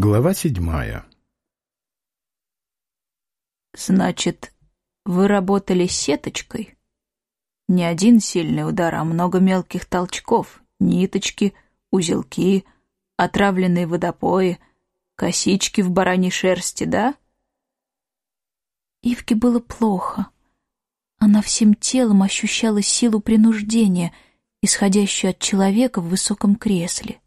Глава седьмая. Значит, вы работали сеточкой? Не один сильный удар, а много мелких толчков, ниточки, узелки, отравленные водопои, косички в бараньей шерсти, да? Ивке было плохо. Она всем телом ощущала силу принуждения, исходящую от человека в высоком кресле.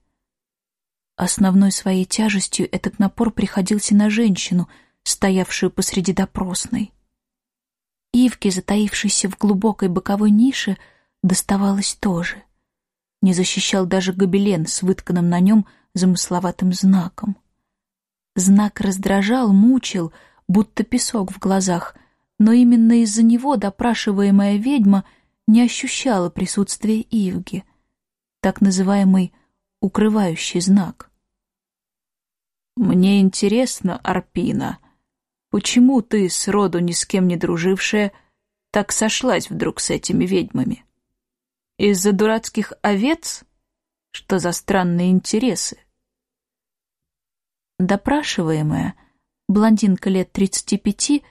Основной своей тяжестью этот напор приходился на женщину, стоявшую посреди допросной. Ивке, затаившейся в глубокой боковой нише, доставалось тоже. Не защищал даже гобелен с вытканным на нем замысловатым знаком. Знак раздражал, мучил, будто песок в глазах, но именно из-за него допрашиваемая ведьма не ощущала присутствия Ивги, так называемый укрывающий знак. «Мне интересно, Арпина, почему ты, сроду ни с кем не дружившая, так сошлась вдруг с этими ведьмами? Из-за дурацких овец? Что за странные интересы?» Допрашиваемая, блондинка лет тридцати пяти,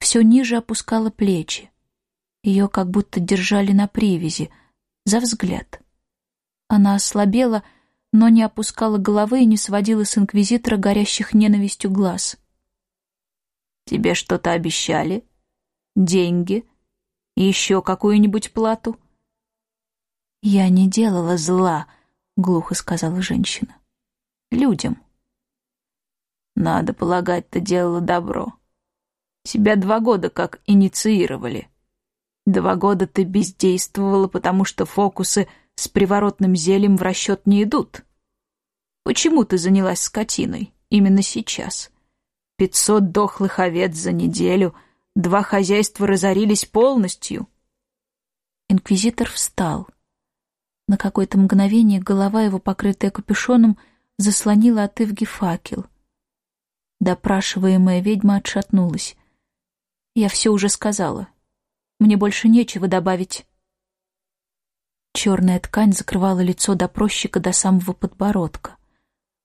все ниже опускала плечи. Ее как будто держали на привязи, за взгляд. Она ослабела, но не опускала головы и не сводила с инквизитора горящих ненавистью глаз. «Тебе что-то обещали? Деньги? Еще какую-нибудь плату?» «Я не делала зла», — глухо сказала женщина. «Людям». «Надо полагать, ты делала добро. Тебя два года как инициировали. Два года ты бездействовала, потому что фокусы с приворотным зельем в расчет не идут. Почему ты занялась скотиной именно сейчас? Пятьсот дохлых овец за неделю, два хозяйства разорились полностью. Инквизитор встал. На какое-то мгновение голова его, покрытая капюшоном, заслонила от Ивги факел. Допрашиваемая ведьма отшатнулась. «Я все уже сказала. Мне больше нечего добавить». Черная ткань закрывала лицо допросчика до самого подбородка.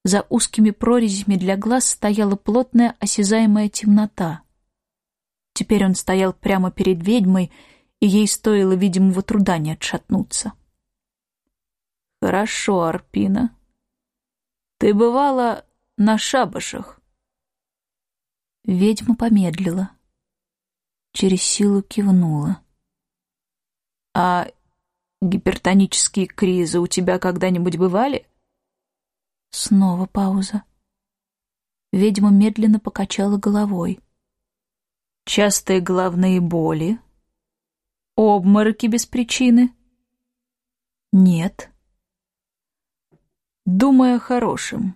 За узкими прорезями для глаз стояла плотная осязаемая темнота. Теперь он стоял прямо перед ведьмой, и ей стоило видимого труда не отшатнуться. «Хорошо, Арпина. Ты бывала на шабашах?» Ведьма помедлила. Через силу кивнула. «А гипертонические кризы у тебя когда-нибудь бывали?» Снова пауза. Ведьма медленно покачала головой. «Частые головные боли? Обмороки без причины?» «Нет». «Думай о хорошем».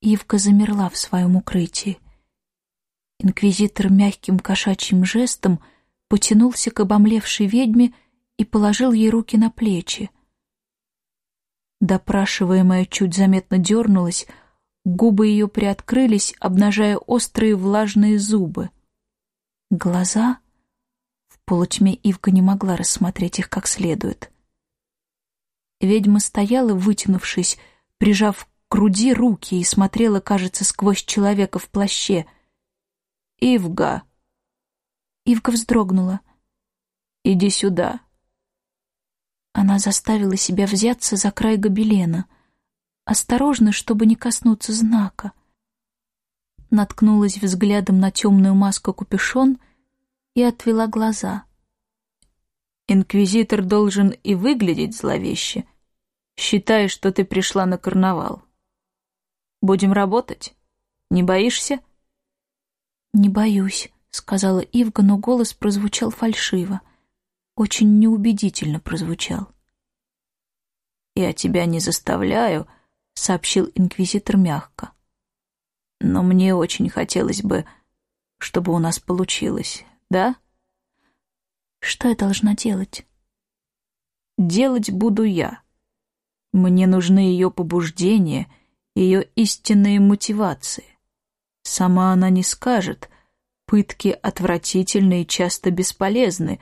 Ивка замерла в своем укрытии. Инквизитор мягким кошачьим жестом потянулся к обомлевшей ведьме и положил ей руки на плечи. Допрашиваемая чуть заметно дернулась, губы ее приоткрылись, обнажая острые влажные зубы. Глаза... В полутьме Ивка не могла рассмотреть их как следует. Ведьма стояла, вытянувшись, прижав к груди руки и смотрела, кажется, сквозь человека в плаще. «Ивга!» Ивка вздрогнула. «Иди сюда!» Она заставила себя взяться за край гобелена, осторожно, чтобы не коснуться знака. Наткнулась взглядом на темную маску-капюшон и отвела глаза. «Инквизитор должен и выглядеть зловеще, считая, что ты пришла на карнавал. Будем работать? Не боишься?» «Не боюсь», — сказала Ивга, но голос прозвучал фальшиво очень неубедительно прозвучал. «Я тебя не заставляю», — сообщил инквизитор мягко. «Но мне очень хотелось бы, чтобы у нас получилось, да?» «Что я должна делать?» «Делать буду я. Мне нужны ее побуждения, ее истинные мотивации. Сама она не скажет, пытки отвратительны и часто бесполезны»,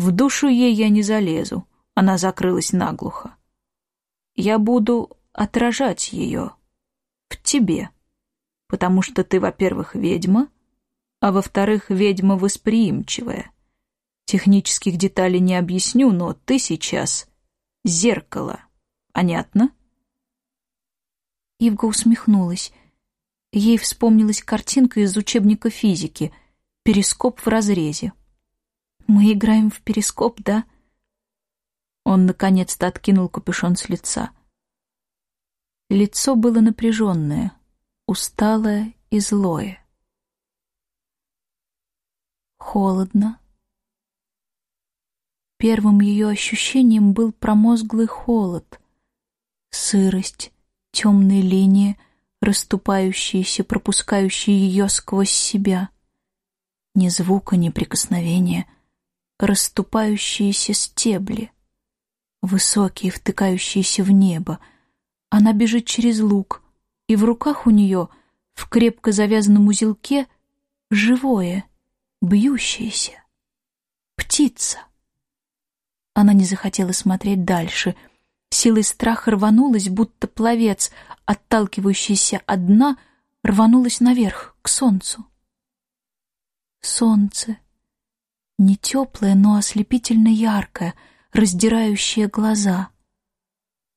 в душу ей я не залезу, она закрылась наглухо. Я буду отражать ее в тебе, потому что ты, во-первых, ведьма, а во-вторых, ведьма восприимчивая. Технических деталей не объясню, но ты сейчас зеркало. Понятно? Ивга усмехнулась. Ей вспомнилась картинка из учебника физики «Перископ в разрезе». «Мы играем в перископ, да?» Он наконец-то откинул капюшон с лица. Лицо было напряженное, усталое и злое. Холодно. Первым ее ощущением был промозглый холод, сырость, темные линии, расступающиеся, пропускающие ее сквозь себя. Ни звука, ни прикосновения, расступающиеся стебли, высокие, втыкающиеся в небо — она бежит через луг, и в руках у нее, в крепко завязанном узелке, живое, бьющееся. Птица. Она не захотела смотреть дальше. Силой страха рванулась, будто пловец, отталкивающийся от дна, рванулась наверх, к солнцу. Солнце. Не теплое, но ослепительно яркое, раздирающее глаза —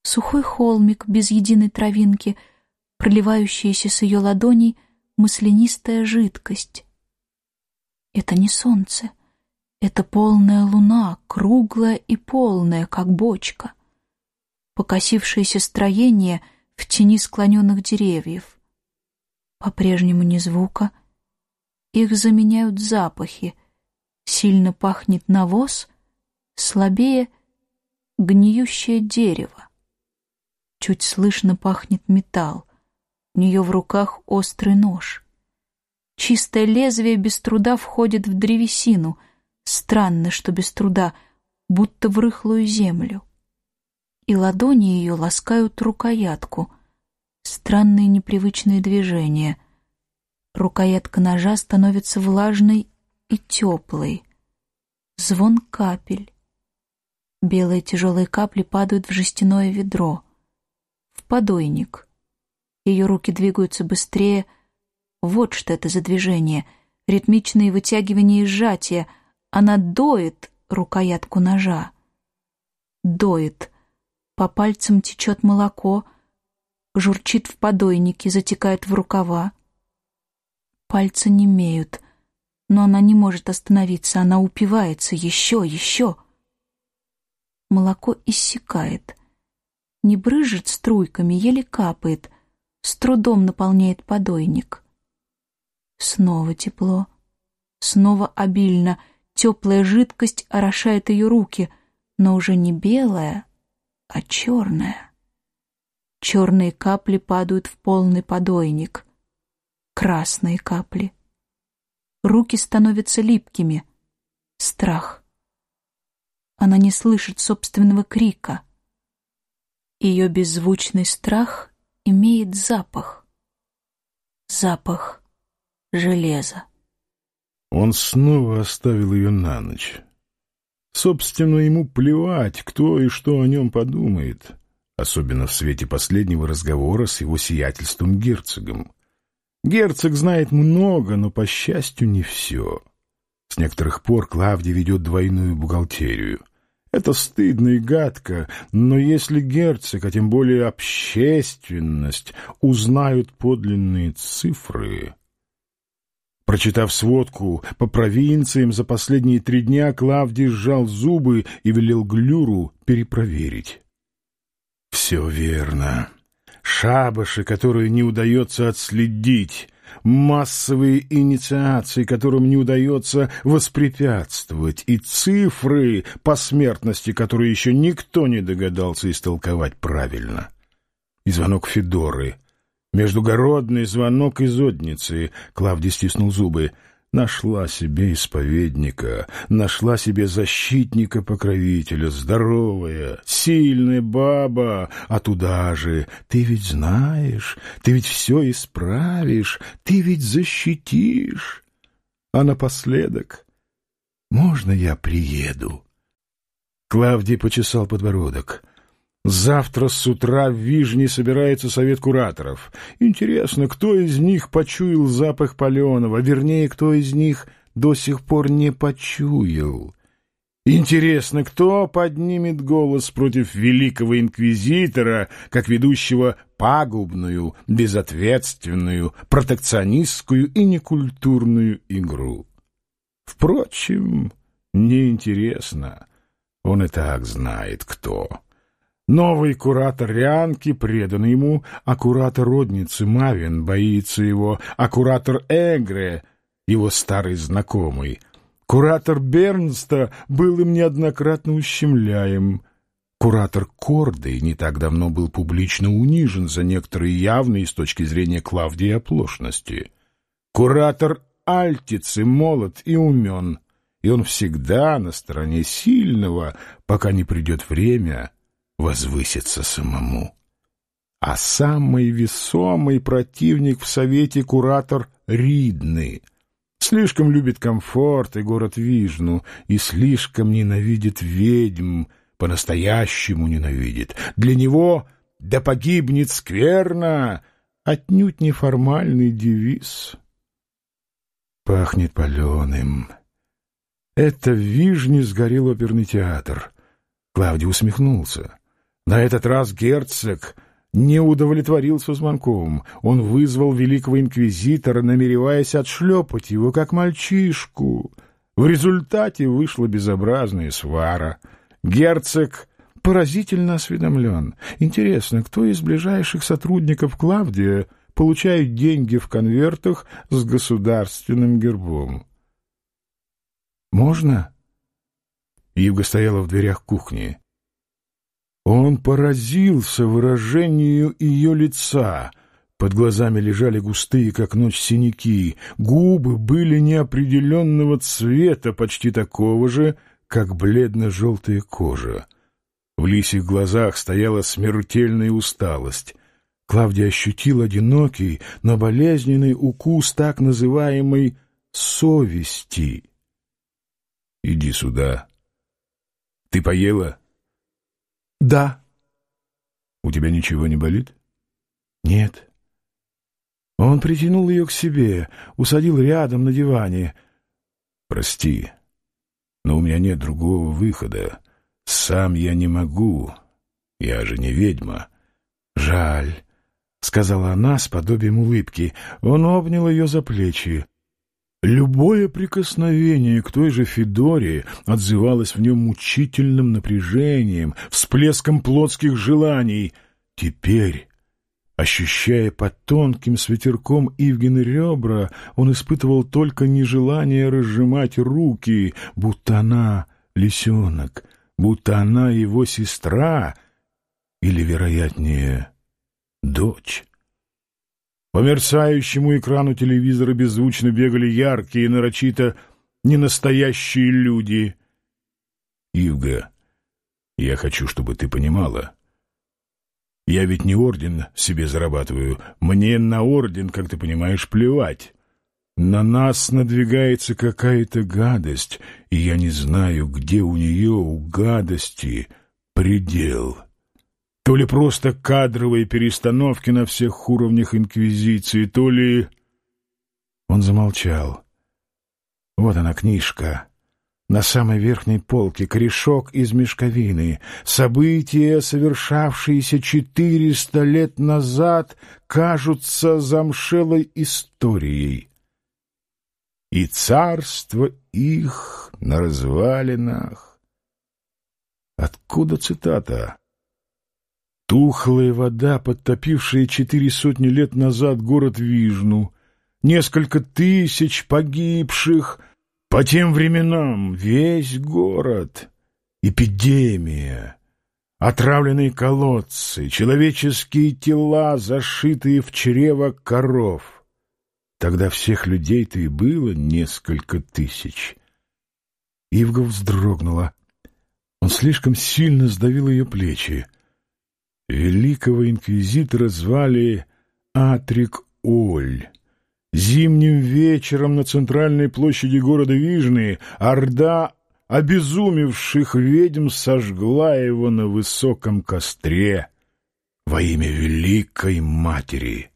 сухой холмик без единой травинки, проливающаяся с ее ладоней маслянистая жидкость. Это не солнце, это полная луна, круглая и полная, как бочка. Покосившееся строение в тени склоненных деревьев. По-прежнему ни звука. Их заменяют запахи. Сильно пахнет навоз, слабее — гниющее дерево. Чуть слышно пахнет металл. У нее в руках острый нож. Чистое лезвие без труда входит в древесину. Странно, что без труда, будто в рыхлую землю. И ладони ее ласкают рукоятку. Странные непривычные движения. Рукоятка ножа становится влажной и теплой. Звон капель. Белые тяжелые капли падают в жестяное ведро в подойник. Ее руки двигаются быстрее. Вот что это за движение. Ритмичные вытягивания и сжатия. Она доет рукоятку ножа. Доет. По пальцам течет молоко. Журчит в подойнике, затекает в рукава. Пальцы немеют. Но она не может остановиться. Она упивается. Еще, еще. Молоко иссякает не брызжет струйками, еле капает, с трудом наполняет подойник. Снова тепло, снова обильно, теплая жидкость орошает ее руки, но уже не белая, а черная. Черные капли падают в полный подойник, красные капли. Руки становятся липкими. Страх. Она не слышит собственного крика — ее беззвучный страх имеет запах. Запах железа. Он снова оставил ее на ночь. Собственно, ему плевать, кто и что о нем подумает, особенно в свете последнего разговора с его сиятельством герцогом. Герцог знает много, но, по счастью, не все. С некоторых пор Клавдий ведет двойную бухгалтерию — это стыдно и гадко, но если герцог, а тем более общественность, узнают подлинные цифры... Прочитав сводку по провинциям за последние три дня, Клавдий сжал зубы и велел Глюру перепроверить. Все верно. Шабаши, которые не удается отследить, массовые инициации, которым не удается воспрепятствовать, и цифры по смертности, которые еще никто не догадался истолковать правильно. И звонок Федоры. Междугородный звонок из Одницы. Клавдий стиснул зубы. Нашла себе исповедника, нашла себе защитника-покровителя, здоровая, сильная баба, а туда же «Ты ведь знаешь, ты ведь все исправишь, ты ведь защитишь». А напоследок «Можно я приеду?» Клавдий почесал подбородок. Завтра с утра в Вижне собирается совет кураторов. Интересно, кто из них почуял запах паленого, вернее, кто из них до сих пор не почуял. Интересно, кто поднимет голос против великого инквизитора, как ведущего пагубную, безответственную, протекционистскую и некультурную игру? Впрочем, неинтересно. Он и так знает, кто. Новый куратор Рянки предан ему, а куратор родницы Мавин боится его, а куратор Эгре — его старый знакомый. Куратор Бернста был им неоднократно ущемляем. Куратор Корды не так давно был публично унижен за некоторые явные с точки зрения Клавдии оплошности. Куратор Альтицы молод и умен, и он всегда на стороне сильного, пока не придет время возвыситься самому. А самый весомый противник в Совете куратор Ридны. Слишком любит комфорт и город Вижну, и слишком ненавидит ведьм, по-настоящему ненавидит. Для него «да погибнет скверно» отнюдь неформальный девиз. Пахнет паленым. Это в Вижне сгорел оперный театр. Клавдий усмехнулся. На этот раз герцог не удовлетворился звонком. Он вызвал великого инквизитора, намереваясь отшлепать его, как мальчишку. В результате вышла безобразная свара. Герцог поразительно осведомлен. Интересно, кто из ближайших сотрудников Клавдия получает деньги в конвертах с государственным гербом? «Можно?» Юга стояла в дверях кухни. Он поразился выражению ее лица. Под глазами лежали густые, как ночь, синяки. Губы были неопределенного цвета, почти такого же, как бледно-желтая кожа. В лисих глазах стояла смертельная усталость. Клавдия ощутил одинокий, но болезненный укус так называемой совести. «Иди сюда. Ты поела?» «Да». «У тебя ничего не болит?» «Нет». Он притянул ее к себе, усадил рядом на диване. «Прости, но у меня нет другого выхода. Сам я не могу. Я же не ведьма». «Жаль», — сказала она с подобием улыбки. Он обнял ее за плечи. Любое прикосновение к той же Федоре отзывалось в нем мучительным напряжением, всплеском плотских желаний. Теперь, ощущая под тонким светерком Ивгины ребра, он испытывал только нежелание разжимать руки, будто она лисенок, будто она его сестра или, вероятнее, дочь. По мерцающему экрану телевизора беззвучно бегали яркие, нарочито ненастоящие люди. Ивга, я хочу, чтобы ты понимала. Я ведь не орден себе зарабатываю. Мне на орден, как ты понимаешь, плевать. На нас надвигается какая-то гадость, и я не знаю, где у нее, у гадости, предел». То ли просто кадровые перестановки на всех уровнях Инквизиции, то ли... Он замолчал. Вот она, книжка. На самой верхней полке корешок из мешковины. События, совершавшиеся четыреста лет назад, кажутся замшелой историей. И царство их на развалинах. Откуда цитата? Тухлая вода, подтопившая четыре сотни лет назад город Вижну, несколько тысяч погибших, по тем временам весь город, эпидемия, отравленные колодцы, человеческие тела, зашитые в чрево коров. Тогда всех людей-то и было несколько тысяч. Ивга вздрогнула. Он слишком сильно сдавил ее плечи. Великого инквизитора звали Атрик Оль. Зимним вечером на центральной площади города Вижны Орда обезумевших ведьм сожгла его на высоком костре во имя Великой Матери.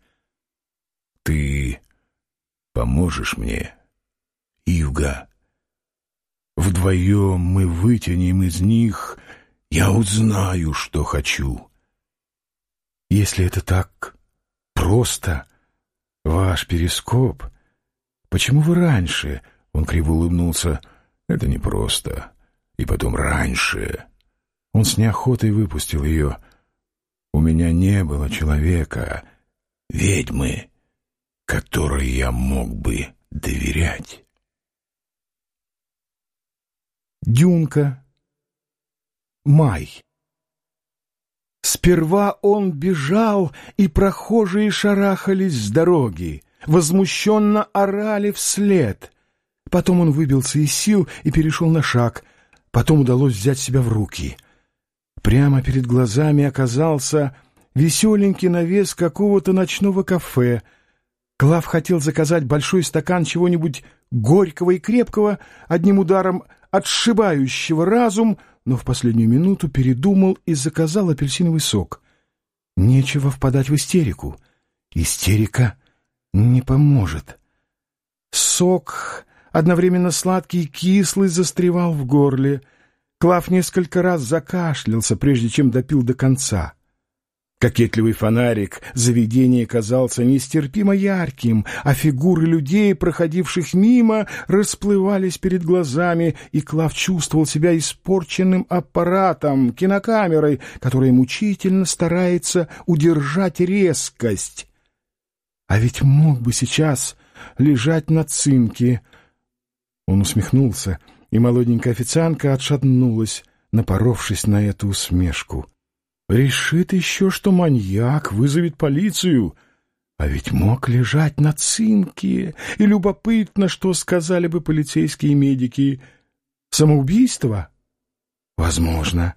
Ты поможешь мне, Ивга? Вдвоем мы вытянем из них, я узнаю, что хочу. Если это так просто, ваш перископ, почему вы раньше, он криво улыбнулся, это непросто, и потом раньше. Он с неохотой выпустил ее. У меня не было человека, ведьмы, которой я мог бы доверять. Дюнка. Май. Сперва он бежал, и прохожие шарахались с дороги, возмущенно орали вслед. Потом он выбился из сил и перешел на шаг. Потом удалось взять себя в руки. Прямо перед глазами оказался веселенький навес какого-то ночного кафе. Клав хотел заказать большой стакан чего-нибудь горького и крепкого, одним ударом отшибающего разум, но в последнюю минуту передумал и заказал апельсиновый сок. Нечего впадать в истерику. Истерика не поможет. Сок, одновременно сладкий и кислый, застревал в горле. Клав несколько раз закашлялся, прежде чем допил до конца. Кокетливый фонарик заведения казался нестерпимо ярким, а фигуры людей, проходивших мимо, расплывались перед глазами, и Клав чувствовал себя испорченным аппаратом, кинокамерой, которая мучительно старается удержать резкость. А ведь мог бы сейчас лежать на цинке. Он усмехнулся, и молоденькая официантка отшатнулась, напоровшись на эту усмешку. Решит еще, что маньяк вызовет полицию. А ведь мог лежать на цинке, и любопытно, что сказали бы полицейские медики. Самоубийство? Возможно.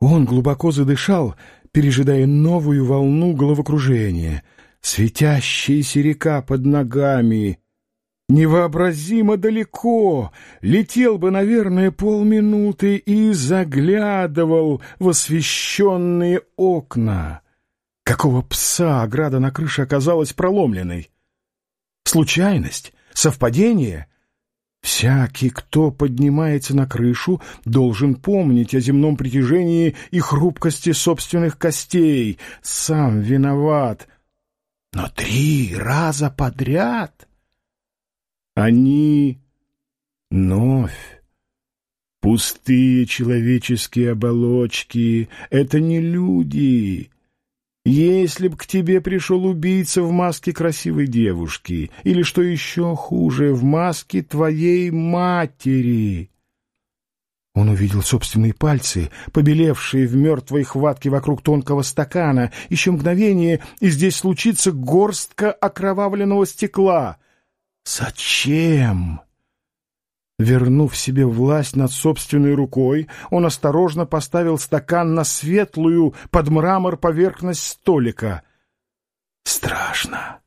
Он глубоко задышал, пережидая новую волну головокружения. Светящаяся река под ногами, невообразимо далеко, летел бы, наверное, полминуты и заглядывал в освещенные окна. Какого пса ограда на крыше оказалась проломленной? Случайность? Совпадение? Всякий, кто поднимается на крышу, должен помнить о земном притяжении и хрупкости собственных костей. Сам виноват. Но три раза подряд... Они вновь. Пустые человеческие оболочки — это не люди. Если б к тебе пришел убийца в маске красивой девушки, или, что еще хуже, в маске твоей матери... Он увидел собственные пальцы, побелевшие в мертвой хватке вокруг тонкого стакана. Еще мгновение, и здесь случится горстка окровавленного стекла. Зачем? Вернув себе власть над собственной рукой, он осторожно поставил стакан на светлую под мрамор поверхность столика. Страшно.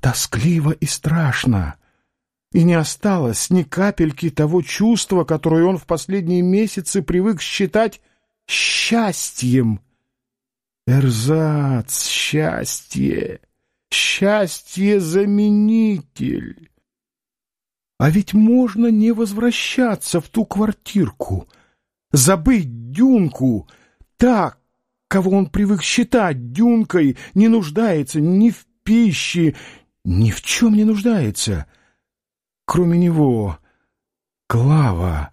Тоскливо и страшно. И не осталось ни капельки того чувства, которое он в последние месяцы привык считать счастьем. Эрзац, счастье! Счастье-заменитель. А ведь можно не возвращаться в ту квартирку, забыть Дюнку, так, кого он привык считать Дюнкой, не нуждается ни в пище, ни в чем не нуждается. Кроме него, Клава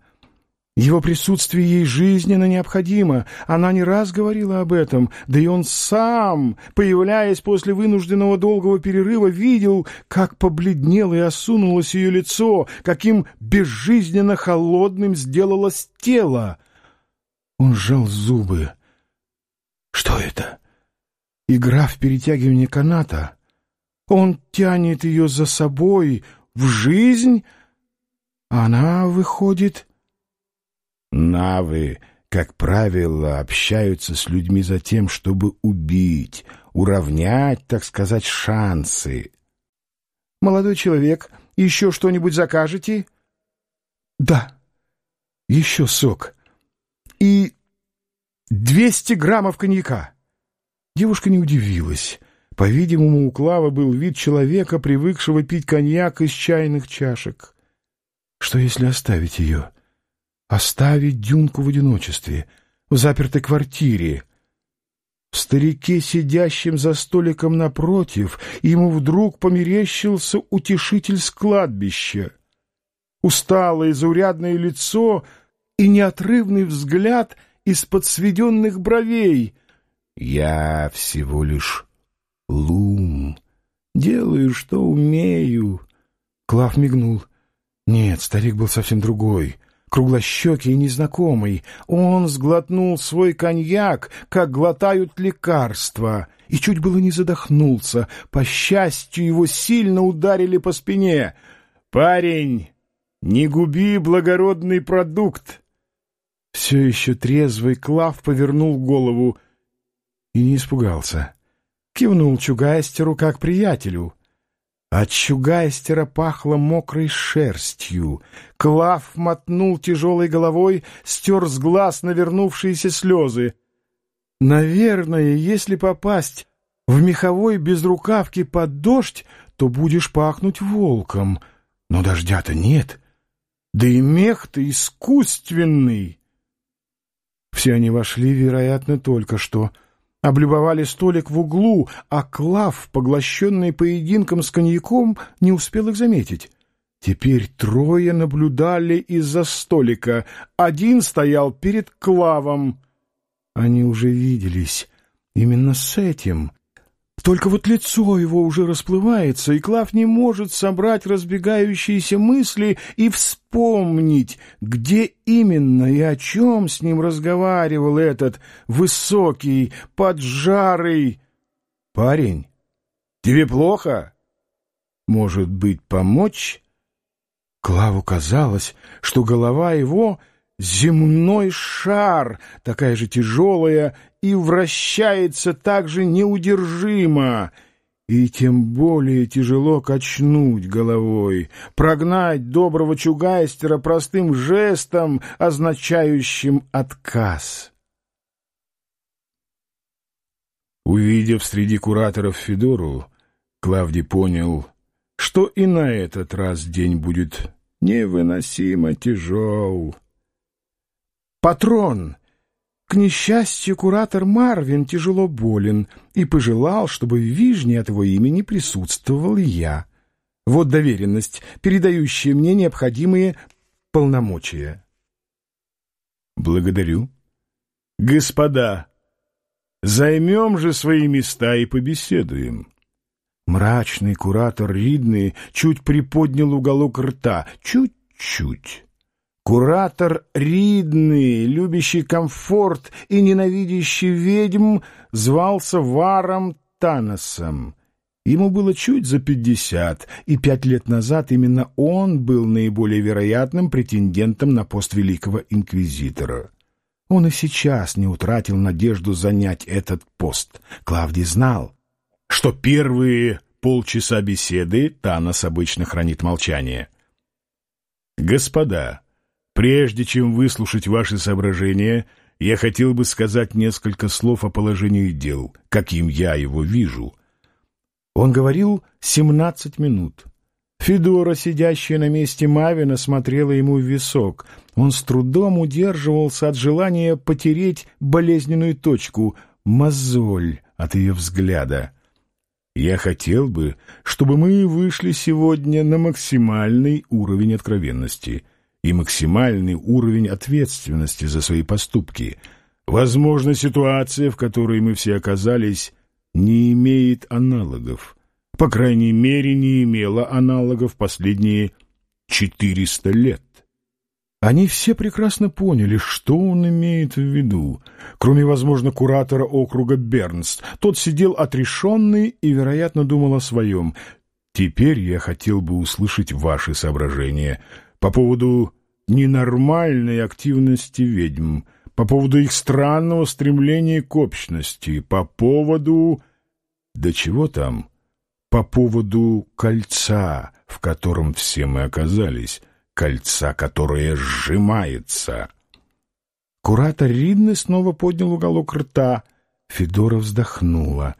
его присутствие ей жизненно необходимо. Она не раз говорила об этом, да и он сам, появляясь после вынужденного долгого перерыва, видел, как побледнело и осунулось ее лицо, каким безжизненно холодным сделалось тело. Он сжал зубы. Что это? Игра в перетягивание каната? Он тянет ее за собой в жизнь, а она выходит Навы, как правило, общаются с людьми за тем, чтобы убить, уравнять, так сказать, шансы. «Молодой человек, еще что-нибудь закажете?» «Да, еще сок и двести граммов коньяка. Девушка не удивилась. По-видимому, у Клава был вид человека, привыкшего пить коньяк из чайных чашек. Что если оставить ее? Оставить Дюнку в одиночестве, в запертой квартире. В старике, сидящем за столиком напротив, ему вдруг померещился утешитель с кладбища. Усталое, заурядное лицо и неотрывный взгляд из-под сведенных бровей. «Я всего лишь лум, делаю, что умею». Клав мигнул — нет, старик был совсем другой, круглощекий и незнакомый. Он сглотнул свой коньяк, как глотают лекарства, и чуть было не задохнулся. По счастью, его сильно ударили по спине. «Парень, не губи благородный продукт!» Все еще трезвый Клав повернул голову и не испугался. Кивнул Чугайстеру как приятелю. От Чугайстера пахло мокрой шерстью. Клав мотнул тяжелой головой, стер с глаз навернувшиеся слезы. «Наверное, если попасть в меховой безрукавке под дождь, то будешь пахнуть волком. Но дождя-то нет. Да и мех-то искусственный». Все они вошли, вероятно, только что — облюбовали столик в углу, а Клав, поглощенный поединком с коньяком, не успел их заметить. Теперь трое наблюдали из-за столика. Один стоял перед Клавом. Они уже виделись именно с этим, только вот лицо его уже расплывается, и Клав не может собрать разбегающиеся мысли и вспомнить, где именно и о чем с ним разговаривал этот высокий, поджарый... «Парень, тебе плохо? Может быть, помочь?» Клаву казалось, что голова его — земной шар, такая же тяжелая и вращается так же неудержимо, и тем более тяжело качнуть головой, прогнать доброго чугайстера простым жестом, означающим отказ. Увидев среди кураторов Федору, Клавдий понял, что и на этот раз день будет невыносимо тяжел. «Патрон!» К несчастью, куратор Марвин тяжело болен и пожелал, чтобы в Вижне от его имени присутствовал я. Вот доверенность, передающая мне необходимые полномочия. Благодарю. Господа, займем же свои места и побеседуем. Мрачный куратор Ридный чуть приподнял уголок рта, чуть-чуть. Куратор Ридный, любящий комфорт и ненавидящий ведьм, звался Варом Таносом. Ему было чуть за пятьдесят, и пять лет назад именно он был наиболее вероятным претендентом на пост великого инквизитора. Он и сейчас не утратил надежду занять этот пост. Клавдий знал, что первые полчаса беседы Танос обычно хранит молчание. «Господа», Прежде чем выслушать ваши соображения, я хотел бы сказать несколько слов о положении дел, каким я его вижу. Он говорил семнадцать минут. Федора, сидящая на месте Мавина, смотрела ему в висок. Он с трудом удерживался от желания потереть болезненную точку, мозоль от ее взгляда. Я хотел бы, чтобы мы вышли сегодня на максимальный уровень откровенности — и максимальный уровень ответственности за свои поступки. Возможно, ситуация, в которой мы все оказались, не имеет аналогов. По крайней мере, не имела аналогов последние 400 лет. Они все прекрасно поняли, что он имеет в виду. Кроме, возможно, куратора округа Бернст. Тот сидел отрешенный и, вероятно, думал о своем. Теперь я хотел бы услышать ваши соображения — по поводу ненормальной активности ведьм, по поводу их странного стремления к общности, по поводу... Да чего там? По поводу кольца, в котором все мы оказались, кольца, которое сжимается. Куратор Ридны снова поднял уголок рта. Федора вздохнула.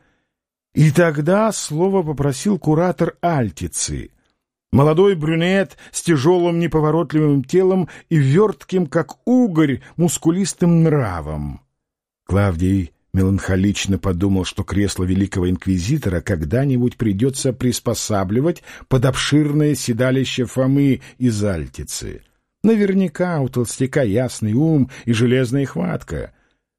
И тогда слово попросил куратор Альтицы. Молодой брюнет с тяжелым неповоротливым телом и вертким, как угорь, мускулистым нравом. Клавдий меланхолично подумал, что кресло великого инквизитора когда-нибудь придется приспосабливать под обширное седалище Фомы из Альтицы. Наверняка у толстяка ясный ум и железная хватка.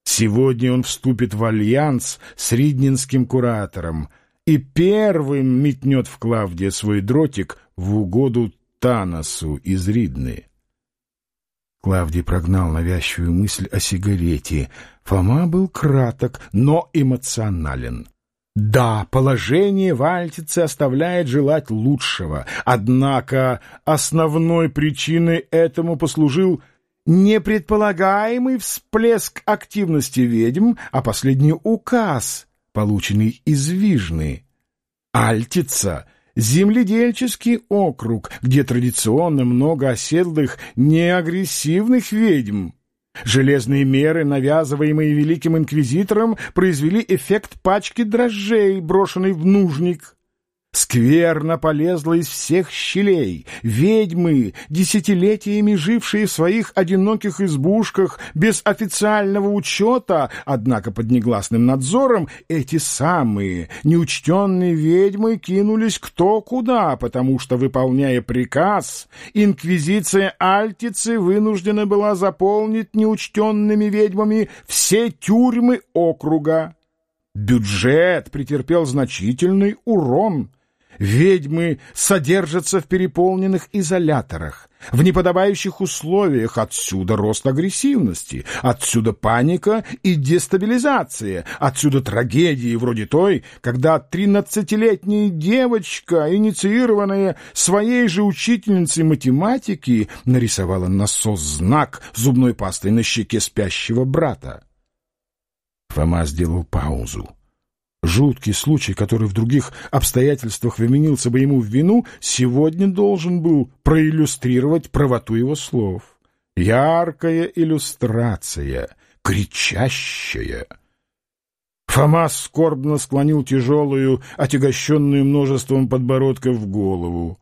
Сегодня он вступит в альянс с риднинским куратором и первым метнет в Клавдия свой дротик в угоду Таносу из Ридны. Клавдий прогнал навязчивую мысль о сигарете. Фома был краток, но эмоционален. Да, положение Вальтицы оставляет желать лучшего, однако основной причиной этому послужил не предполагаемый всплеск активности ведьм, а последний указ, полученный из Вижны. Альтица — земледельческий округ, где традиционно много оседлых, неагрессивных ведьм. Железные меры, навязываемые Великим Инквизитором, произвели эффект пачки дрожжей, брошенной в нужник. Скверно полезла из всех щелей. Ведьмы, десятилетиями жившие в своих одиноких избушках без официального учета, однако под негласным надзором, эти самые неучтенные ведьмы кинулись кто куда, потому что, выполняя приказ, инквизиция Альтицы вынуждена была заполнить неучтенными ведьмами все тюрьмы округа. Бюджет претерпел значительный урон — Ведьмы содержатся в переполненных изоляторах, в неподобающих условиях, отсюда рост агрессивности, отсюда паника и дестабилизация, отсюда трагедии вроде той, когда тринадцатилетняя девочка, инициированная своей же учительницей математики, нарисовала насос-знак зубной пастой на щеке спящего брата. Фома сделал паузу. Жуткий случай, который в других обстоятельствах вменился бы ему в вину, сегодня должен был проиллюстрировать правоту его слов. Яркая иллюстрация, кричащая. Фома скорбно склонил тяжелую, отягощенную множеством подбородков голову.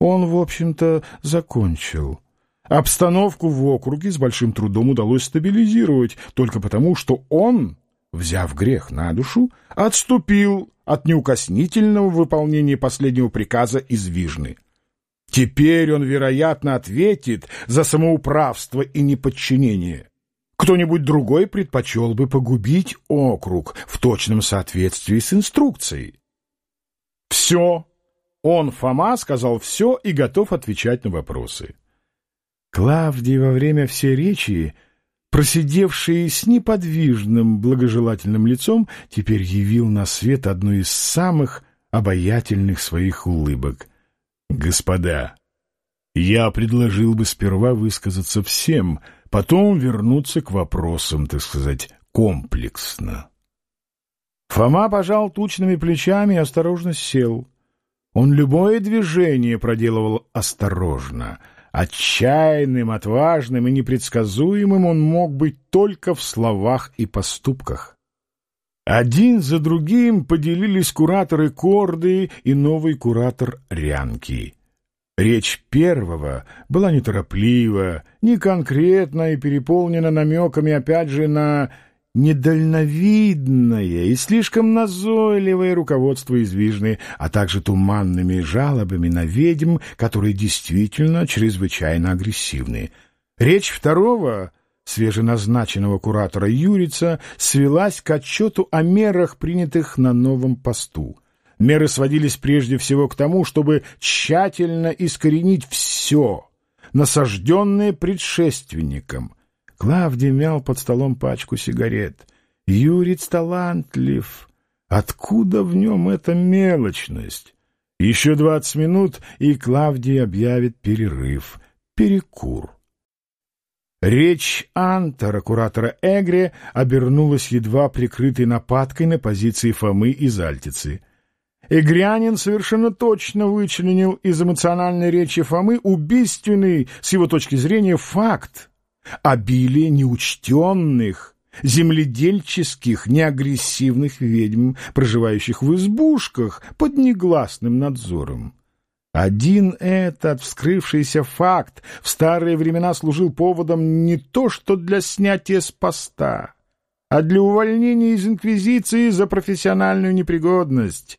Он, в общем-то, закончил. Обстановку в округе с большим трудом удалось стабилизировать, только потому, что он взяв грех на душу, отступил от неукоснительного выполнения последнего приказа из Вижны. Теперь он, вероятно, ответит за самоуправство и неподчинение. Кто-нибудь другой предпочел бы погубить округ в точном соответствии с инструкцией. Все. Он, Фома, сказал все и готов отвечать на вопросы. Клавдий во время всей речи просидевший с неподвижным благожелательным лицом, теперь явил на свет одну из самых обаятельных своих улыбок. «Господа, я предложил бы сперва высказаться всем, потом вернуться к вопросам, так сказать, комплексно». Фома пожал тучными плечами и осторожно сел. Он любое движение проделывал осторожно — Отчаянным, отважным и непредсказуемым он мог быть только в словах и поступках. Один за другим поделились кураторы Корды и новый куратор Рянки. Речь первого была нетороплива, неконкретна и переполнена намеками опять же на недальновидное и слишком назойливое руководство из Вижны, а также туманными жалобами на ведьм, которые действительно чрезвычайно агрессивны. Речь второго, свеженазначенного куратора Юрица, свелась к отчету о мерах, принятых на новом посту. Меры сводились прежде всего к тому, чтобы тщательно искоренить все, насажденное предшественником — Клавдий мял под столом пачку сигарет. Юриц талантлив. Откуда в нем эта мелочность? Еще двадцать минут, и Клавдий объявит перерыв, перекур. Речь Антора, куратора Эгре, обернулась едва прикрытой нападкой на позиции Фомы из Альтицы. Игрянин совершенно точно вычленил из эмоциональной речи Фомы убийственный, с его точки зрения, факт обилия неучтенных, земледельческих, неагрессивных ведьм, проживающих в избушках под негласным надзором. Один этот вскрывшийся факт в старые времена служил поводом не то что для снятия с поста, а для увольнения из Инквизиции за профессиональную непригодность.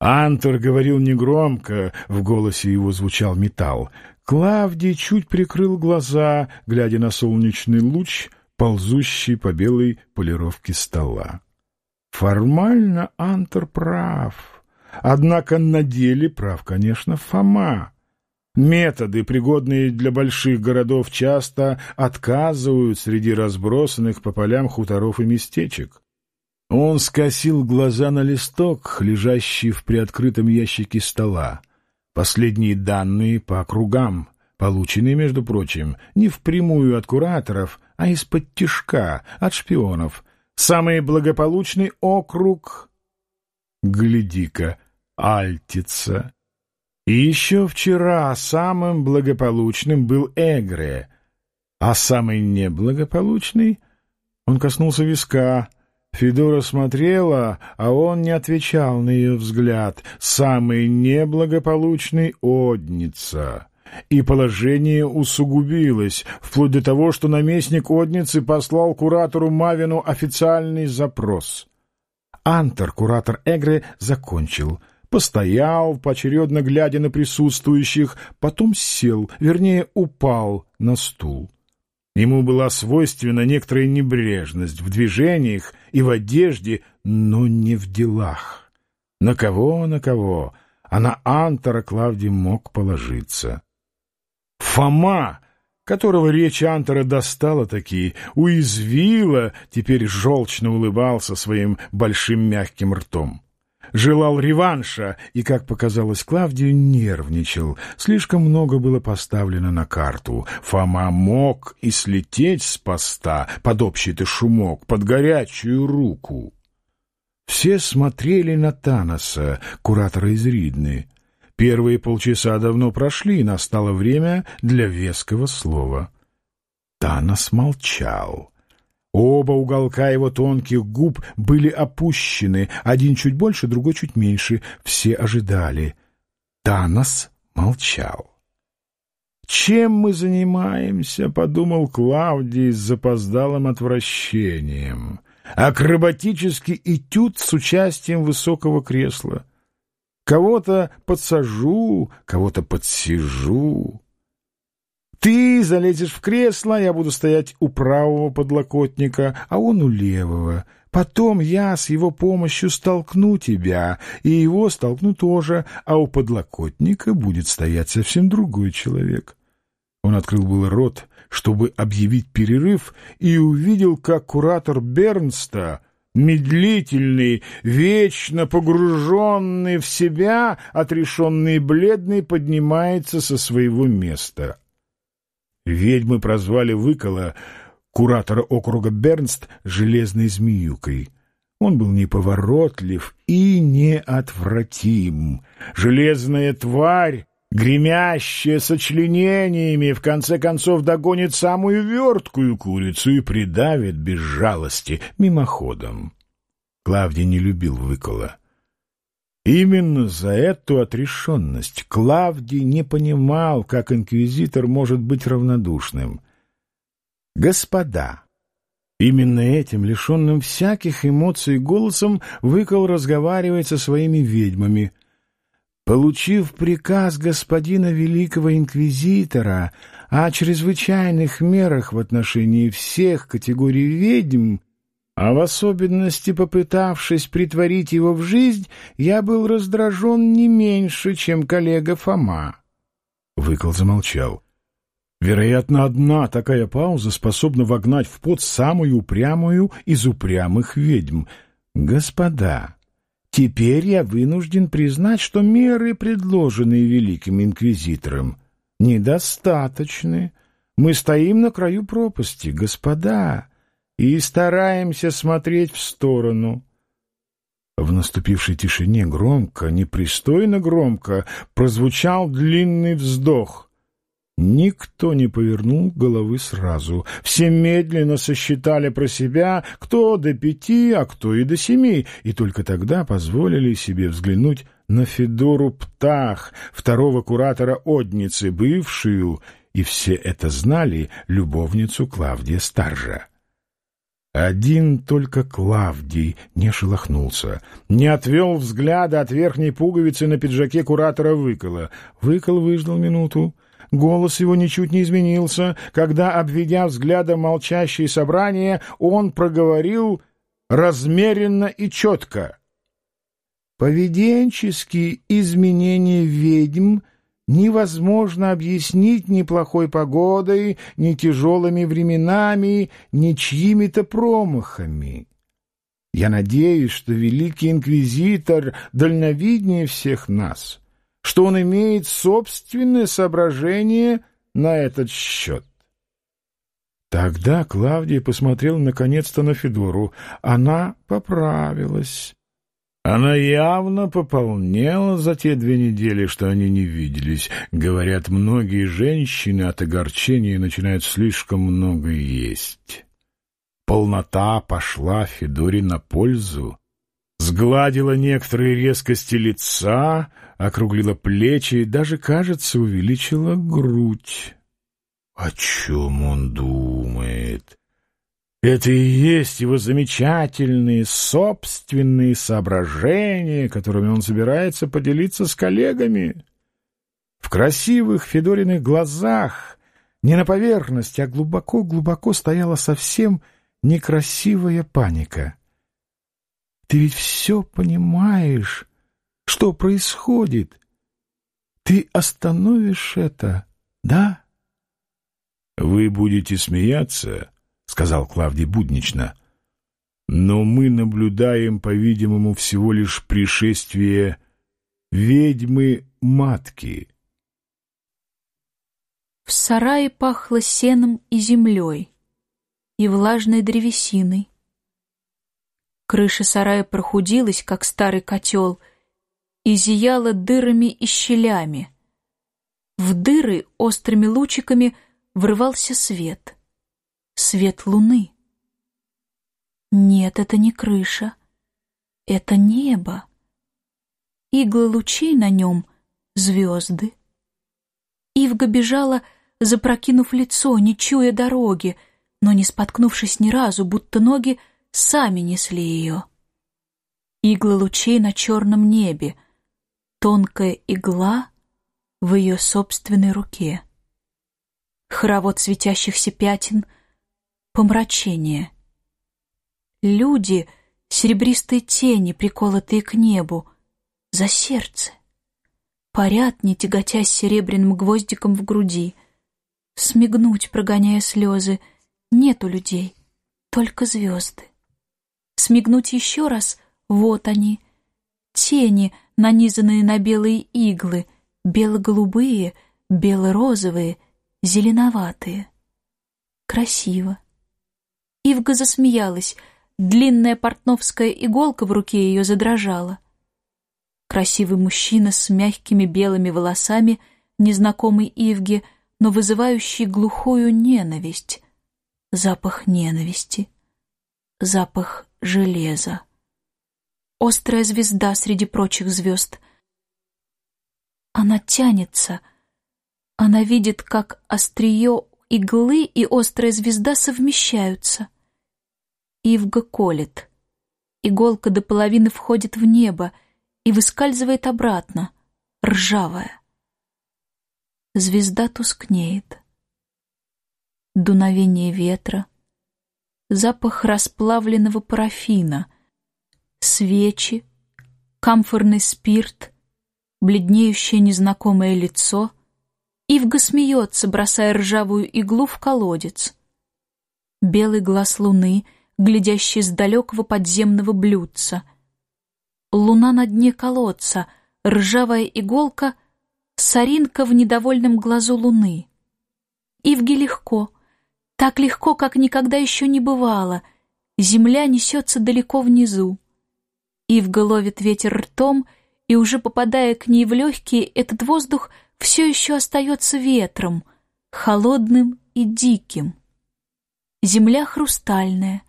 Антор говорил негромко, в голосе его звучал металл. Клавдий чуть прикрыл глаза, глядя на солнечный луч, ползущий по белой полировке стола. Формально Антор прав, однако на деле прав, конечно, Фома. Методы, пригодные для больших городов, часто отказывают среди разбросанных по полям хуторов и местечек. Он скосил глаза на листок, лежащий в приоткрытом ящике стола. Последние данные по округам, полученные, между прочим, не впрямую от кураторов, а из-под тишка, от шпионов. Самый благополучный округ... Гляди-ка, Альтица. И еще вчера самым благополучным был Эгре, а самый неблагополучный... Он коснулся виска. Федора смотрела, а он не отвечал на ее взгляд. Самый неблагополучный — Одница. И положение усугубилось, вплоть до того, что наместник Одницы послал куратору Мавину официальный запрос. Антер, куратор Эгре, закончил — постоял, поочередно глядя на присутствующих, потом сел, вернее, упал на стул. Ему была свойственна некоторая небрежность в движениях и в одежде, но не в делах. На кого, на кого, а на Антора Клавдий мог положиться. Фома, которого речь Антора достала такие, уязвила, теперь желчно улыбался своим большим мягким ртом желал реванша и, как показалось Клавдию, нервничал. Слишком много было поставлено на карту. Фома мог и слететь с поста под общий-то шумок, под горячую руку. Все смотрели на Таноса, куратора из Ридны. Первые полчаса давно прошли, настало время для веского слова. Танос молчал. Оба уголка его тонких губ были опущены, один чуть больше, другой чуть меньше. Все ожидали. Танос молчал. «Чем мы занимаемся?» — подумал Клавдий с запоздалым отвращением. «Акробатический этюд с участием высокого кресла. Кого-то подсажу, кого-то подсижу». Ты залезешь в кресло, я буду стоять у правого подлокотника, а он у левого. Потом я с его помощью столкну тебя, и его столкну тоже, а у подлокотника будет стоять совсем другой человек. Он открыл был рот, чтобы объявить перерыв, и увидел, как куратор Бернста, медлительный, вечно погруженный в себя, отрешенный и бледный, поднимается со своего места. Ведьмы прозвали Выкола, куратора округа Бернст, железной змеюкой. Он был неповоротлив и неотвратим. Железная тварь, гремящая сочленениями, в конце концов догонит самую верткую курицу и придавит без жалости мимоходом. Клавдий не любил Выкола. Именно за эту отрешенность Клавдий не понимал, как инквизитор может быть равнодушным. «Господа!» Именно этим, лишенным всяких эмоций голосом, Выкол разговаривает со своими ведьмами. Получив приказ господина великого инквизитора о чрезвычайных мерах в отношении всех категорий ведьм, а в особенности попытавшись притворить его в жизнь, я был раздражен не меньше, чем коллега Фома. Выкол замолчал. Вероятно, одна такая пауза способна вогнать в пот самую упрямую из упрямых ведьм. Господа, теперь я вынужден признать, что меры, предложенные великим инквизитором, недостаточны. Мы стоим на краю пропасти, господа и стараемся смотреть в сторону. В наступившей тишине громко, непристойно громко прозвучал длинный вздох. Никто не повернул головы сразу. Все медленно сосчитали про себя, кто до пяти, а кто и до семи, и только тогда позволили себе взглянуть на Федору Птах, второго куратора Одницы, бывшую, и все это знали, любовницу Клавдия Старжа. Один только Клавдий не шелохнулся, не отвел взгляда от верхней пуговицы на пиджаке куратора Выкола. Выкол выждал минуту, Голос его ничуть не изменился, когда, обведя взглядом молчащее собрание, он проговорил размеренно и четко. «Поведенческие изменения ведьм невозможно объяснить ни плохой погодой, ни тяжелыми временами, ни чьими-то промахами». Я надеюсь, что великий инквизитор дальновиднее всех нас — что он имеет собственное соображение на этот счет. Тогда Клавдия посмотрел наконец-то на Федору. Она поправилась. Она явно пополнела за те две недели, что они не виделись. Говорят, многие женщины от огорчения начинают слишком много есть. Полнота пошла Федоре на пользу сгладила некоторые резкости лица, округлила плечи и даже, кажется, увеличила грудь. О чем он думает? Это и есть его замечательные собственные соображения, которыми он собирается поделиться с коллегами. В красивых Федориных глазах, не на поверхности, а глубоко-глубоко стояла совсем некрасивая паника — ты ведь все понимаешь, что происходит. Ты остановишь это, да? — Вы будете смеяться, — сказал Клавдий буднично, — но мы наблюдаем, по-видимому, всего лишь пришествие ведьмы-матки. В сарае пахло сеном и землей, и влажной древесиной. Крыша сарая прохудилась, как старый котел, и зияла дырами и щелями. В дыры острыми лучиками врывался свет. Свет луны. Нет, это не крыша. Это небо. Иглы лучей на нем — звезды. Ивга бежала, запрокинув лицо, не чуя дороги, но не споткнувшись ни разу, будто ноги — сами несли ее. Иглы лучей на черном небе, тонкая игла в ее собственной руке. Хоровод светящихся пятен, помрачение. Люди, серебристые тени, приколотые к небу, за сердце. Парят, не тяготясь серебряным гвоздиком в груди. Смигнуть, прогоняя слезы, нету людей, только звезды смигнуть еще раз, вот они. Тени, нанизанные на белые иглы, бело-голубые, бело-розовые, зеленоватые. Красиво. Ивга засмеялась, длинная портновская иголка в руке ее задрожала. Красивый мужчина с мягкими белыми волосами, незнакомый Ивге, но вызывающий глухую ненависть. Запах ненависти. Запах железа. Острая звезда среди прочих звезд. Она тянется. Она видит, как острие иглы и острая звезда совмещаются. Ивга колет. Иголка до половины входит в небо и выскальзывает обратно, ржавая. Звезда тускнеет. Дуновение ветра — запах расплавленного парафина, свечи, камфорный спирт, бледнеющее незнакомое лицо. Ивга смеется, бросая ржавую иглу в колодец. Белый глаз луны, глядящий с далекого подземного блюдца. Луна на дне колодца, ржавая иголка, соринка в недовольном глазу луны. Ивге легко — так легко, как никогда еще не бывало. Земля несется далеко внизу. Ивга ловит ветер ртом, и уже попадая к ней в легкие, этот воздух все еще остается ветром, холодным и диким. Земля хрустальная.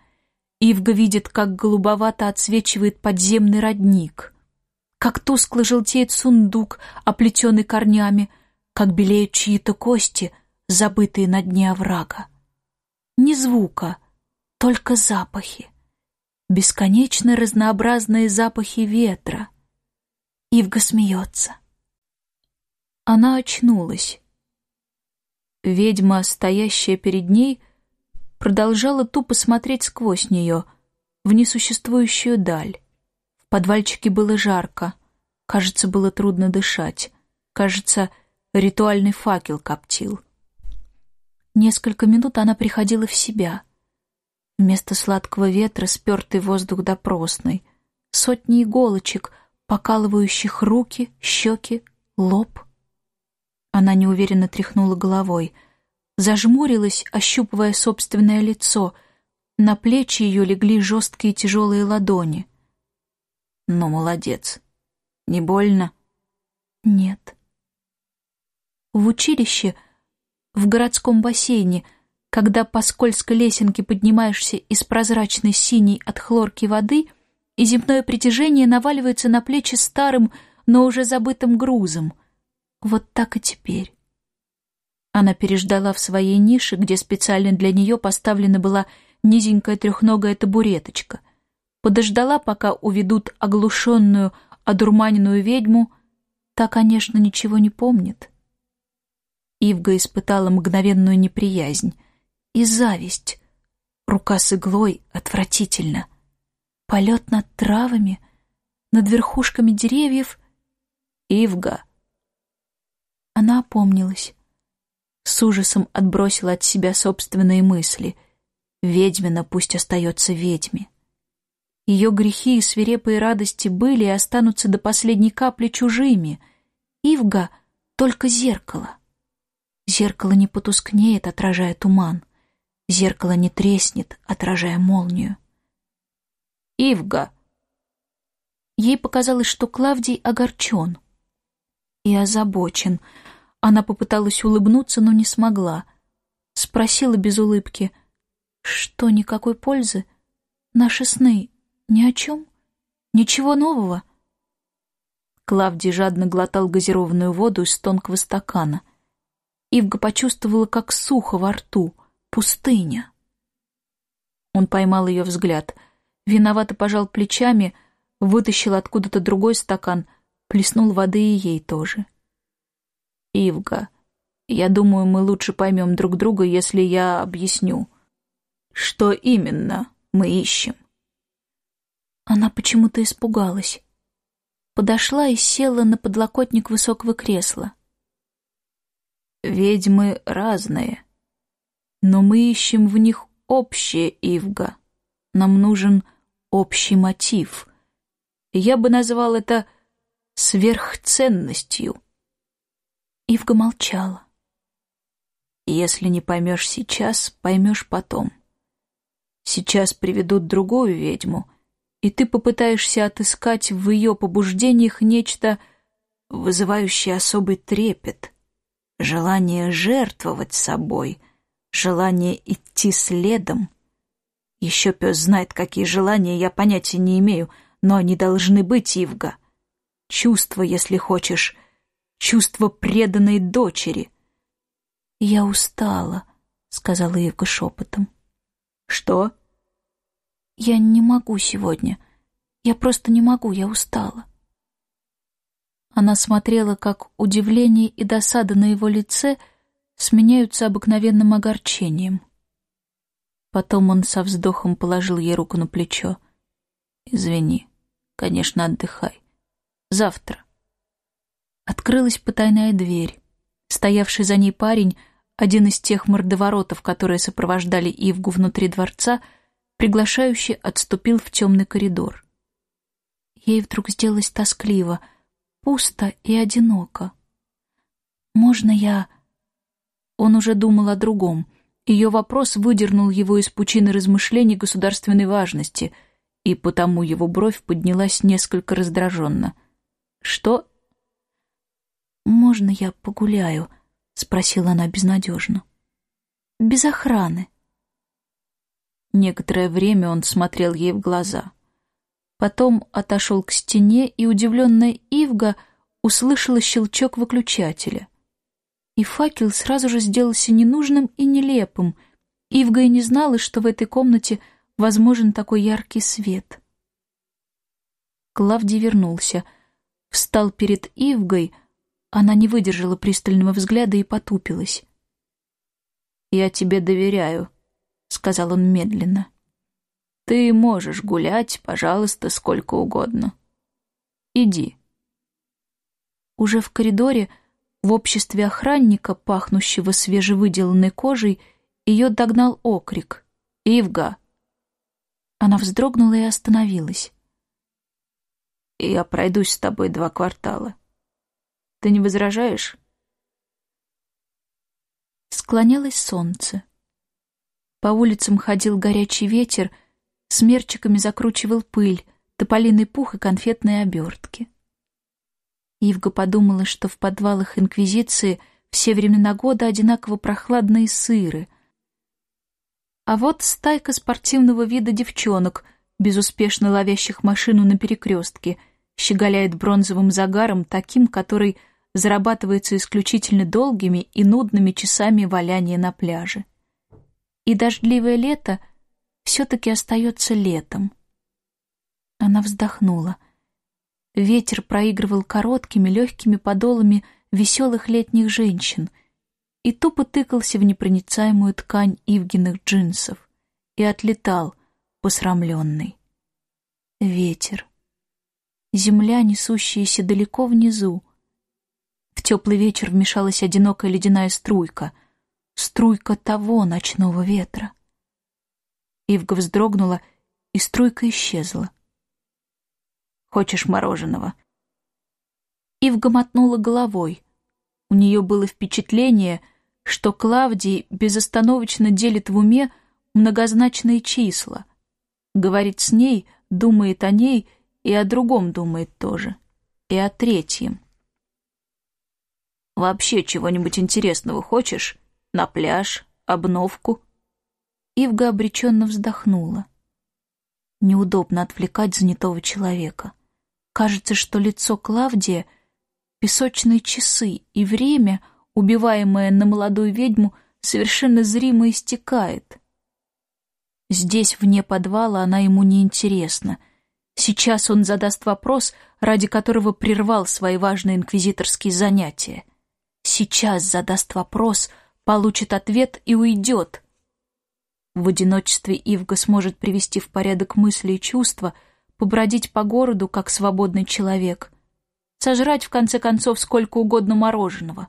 Ивга видит, как голубовато отсвечивает подземный родник, как тускло желтеет сундук, оплетенный корнями, как белеют чьи-то кости, забытые на дне оврага. Ни звука, только запахи. Бесконечно разнообразные запахи ветра. Ивга смеется. Она очнулась. Ведьма, стоящая перед ней, продолжала тупо смотреть сквозь нее, в несуществующую даль. В подвальчике было жарко. Кажется, было трудно дышать. Кажется, ритуальный факел коптил. Несколько минут она приходила в себя. Вместо сладкого ветра спертый воздух допросный, сотни иголочек, покалывающих руки, щеки, лоб. Она неуверенно тряхнула головой, зажмурилась, ощупывая собственное лицо. На плечи ее легли жесткие тяжелые ладони. «Ну, молодец. Не больно?» «Нет». В училище в городском бассейне, когда по скользкой лесенке поднимаешься из прозрачной синей от хлорки воды, и земное притяжение наваливается на плечи старым, но уже забытым грузом. Вот так и теперь. Она переждала в своей нише, где специально для нее поставлена была низенькая трехногая табуреточка. Подождала, пока уведут оглушенную, одурманенную ведьму. Та, конечно, ничего не помнит. Ивга испытала мгновенную неприязнь и зависть. Рука с иглой отвратительно. Полет над травами, над верхушками деревьев. Ивга. Она опомнилась. С ужасом отбросила от себя собственные мысли. Ведьмина пусть остается ведьме. Ее грехи и свирепые радости были и останутся до последней капли чужими. Ивга — только зеркало — Зеркало не потускнеет, отражая туман. Зеркало не треснет, отражая молнию. «Ивга!» Ей показалось, что Клавдий огорчен и озабочен. Она попыталась улыбнуться, но не смогла. Спросила без улыбки. «Что, никакой пользы? Наши сны ни о чем? Ничего нового?» Клавдий жадно глотал газированную воду из тонкого стакана — Ивга почувствовала, как сухо во рту, пустыня. Он поймал ее взгляд, виновато пожал плечами, вытащил откуда-то другой стакан, плеснул воды и ей тоже. «Ивга, я думаю, мы лучше поймем друг друга, если я объясню, что именно мы ищем». Она почему-то испугалась. Подошла и села на подлокотник высокого кресла. Ведьмы разные, но мы ищем в них общее Ивга. Нам нужен общий мотив. Я бы назвал это сверхценностью. Ивга молчала. Если не поймешь сейчас, поймешь потом. Сейчас приведут другую ведьму, и ты попытаешься отыскать в ее побуждениях нечто, вызывающее особый трепет — желание жертвовать собой, желание идти следом. Еще пес знает, какие желания, я понятия не имею, но они должны быть, Ивга. Чувство, если хочешь, чувство преданной дочери. «Я устала», — сказала Ивга шепотом. «Что?» «Я не могу сегодня. Я просто не могу, я устала». Она смотрела, как удивление и досада на его лице сменяются обыкновенным огорчением. Потом он со вздохом положил ей руку на плечо. «Извини. Конечно, отдыхай. Завтра». Открылась потайная дверь. Стоявший за ней парень, один из тех мордоворотов, которые сопровождали Ивгу внутри дворца, приглашающий отступил в темный коридор. Ей вдруг сделалось тоскливо — пусто и одиноко. «Можно я...» Он уже думал о другом. Ее вопрос выдернул его из пучины размышлений государственной важности. и потому его бровь поднялась несколько раздраженно. «Что?» «Можно я погуляю?» — спросила она безнадежно. «Без охраны». Некоторое время он смотрел ей в глаза. Потом отошел к стене, и удивленная Ивга услышала щелчок выключателя. И факел сразу же сделался ненужным и нелепым. Ивга и не знала, что в этой комнате возможен такой яркий свет. Клавдий вернулся, встал перед Ивгой, она не выдержала пристального взгляда и потупилась. «Я тебе доверяю», — сказал он медленно. «Ты можешь гулять, пожалуйста, сколько угодно. Иди». Уже в коридоре, в обществе охранника, пахнущего свежевыделанной кожей, ее догнал окрик. «Ивга!» Она вздрогнула и остановилась. «Я пройдусь с тобой два квартала. Ты не возражаешь?» Склонялось солнце. По улицам ходил горячий ветер, смерчиками закручивал пыль, тополиный пух и конфетные обертки. Ивга подумала, что в подвалах Инквизиции все времена года одинаково прохладные сыры. А вот стайка спортивного вида девчонок, безуспешно ловящих машину на перекрестке, щеголяет бронзовым загаром, таким, который зарабатывается исключительно долгими и нудными часами валяния на пляже и дождливое лето все-таки остается летом. Она вздохнула. Ветер проигрывал короткими, легкими подолами веселых летних женщин и тупо тыкался в непроницаемую ткань Ивгиных джинсов и отлетал, посрамленный. Ветер. Земля, несущаяся далеко внизу. В теплый вечер вмешалась одинокая ледяная струйка — струйка того ночного ветра. Ивга вздрогнула, и струйка исчезла. «Хочешь мороженого?» Ивга мотнула головой. У нее было впечатление, что Клавдий безостановочно делит в уме многозначные числа. Говорит с ней, думает о ней и о другом думает тоже. И о третьем. «Вообще чего-нибудь интересного хочешь?» На пляж, обновку. Ивга обреченно вздохнула. Неудобно отвлекать занятого человека. Кажется, что лицо Клавдия — песочные часы, и время, убиваемое на молодую ведьму, совершенно зримо истекает. Здесь, вне подвала, она ему не интересна. Сейчас он задаст вопрос, ради которого прервал свои важные инквизиторские занятия. Сейчас задаст вопрос — получит ответ и уйдет. В одиночестве Ивга сможет привести в порядок мысли и чувства, побродить по городу, как свободный человек, сожрать, в конце концов, сколько угодно мороженого.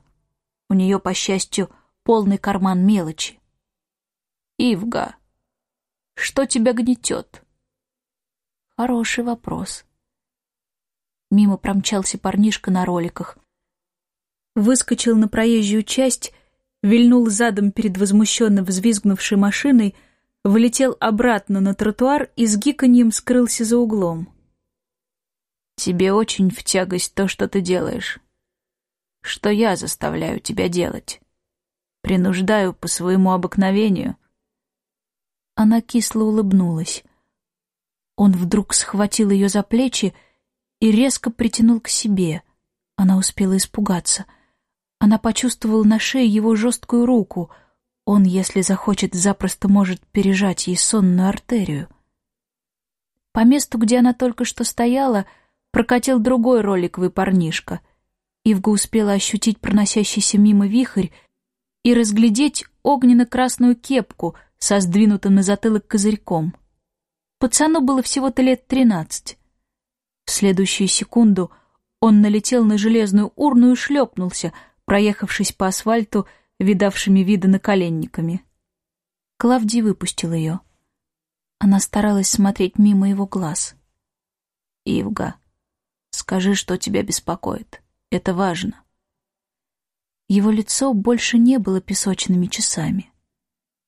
У нее, по счастью, полный карман мелочи. «Ивга, что тебя гнетет?» Хороший вопрос. Мимо промчался парнишка на роликах. Выскочил на проезжую часть вильнул задом перед возмущенно взвизгнувшей машиной, влетел обратно на тротуар и с гиканьем скрылся за углом. «Тебе очень в тягость то, что ты делаешь. Что я заставляю тебя делать? Принуждаю по своему обыкновению». Она кисло улыбнулась. Он вдруг схватил ее за плечи и резко притянул к себе. Она успела испугаться — она почувствовала на шее его жесткую руку. Он, если захочет, запросто может пережать ей сонную артерию. По месту, где она только что стояла, прокатил другой роликовый парнишка. Ивга успела ощутить проносящийся мимо вихрь и разглядеть огненно-красную кепку со сдвинутым на затылок козырьком. Пацану было всего-то лет тринадцать. В следующую секунду он налетел на железную урну и шлепнулся — проехавшись по асфальту, видавшими виды наколенниками. Клавдий выпустил ее. Она старалась смотреть мимо его глаз. «Ивга, скажи, что тебя беспокоит. Это важно». Его лицо больше не было песочными часами.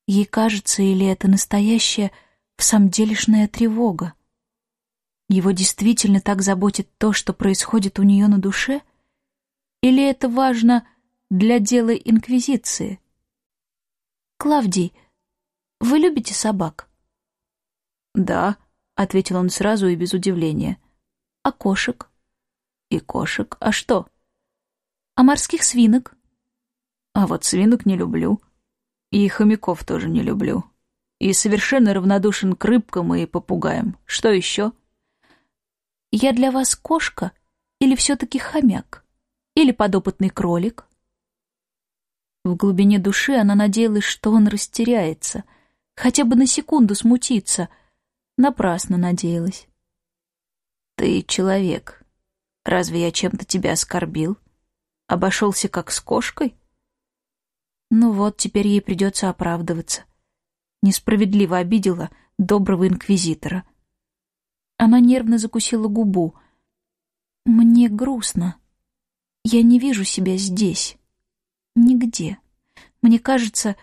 Ей кажется, или это настоящая, в самом делешная тревога. Его действительно так заботит то, что происходит у нее на душе? Или это важно для дела Инквизиции? «Клавдий, вы любите собак?» «Да», — ответил он сразу и без удивления. «А кошек?» «И кошек. А что?» «А морских свинок?» «А вот свинок не люблю. И хомяков тоже не люблю. И совершенно равнодушен к рыбкам и попугаям. Что еще?» «Я для вас кошка или все-таки хомяк? Или подопытный кролик?» В глубине души она надеялась, что он растеряется, хотя бы на секунду смутится. Напрасно надеялась. «Ты человек. Разве я чем-то тебя оскорбил? Обошелся как с кошкой?» Ну вот, теперь ей придется оправдываться. Несправедливо обидела доброго инквизитора. Она нервно закусила губу. «Мне грустно. Я не вижу себя здесь. Нигде. Мне кажется,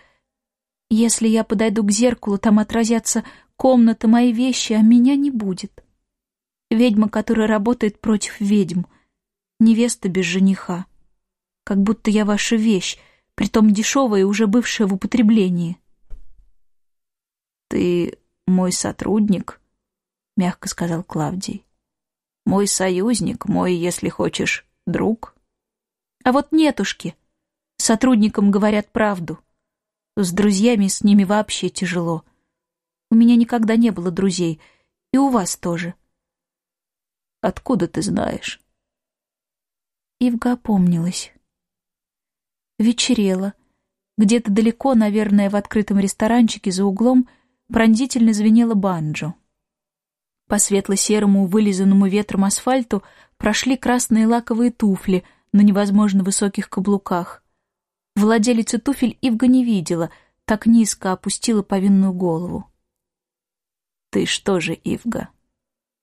если я подойду к зеркалу, там отразятся комната, мои вещи, а меня не будет. Ведьма, которая работает против ведьм. Невеста без жениха. Как будто я ваша вещь, притом дешевая и уже бывшая в употреблении». «Ты мой сотрудник?» — мягко сказал Клавдий. «Мой союзник, мой, если хочешь, друг». «А вот нетушки. Сотрудникам говорят правду. С друзьями с ними вообще тяжело. У меня никогда не было друзей, и у вас тоже». «Откуда ты знаешь?» Ивга опомнилась. Вечерело. Где-то далеко, наверное, в открытом ресторанчике за углом пронзительно звенело банджо. По светло-серому, вылизанному ветром асфальту прошли красные лаковые туфли на невозможно высоких каблуках. Владелица туфель Ивга не видела, так низко опустила повинную голову. «Ты что же, Ивга,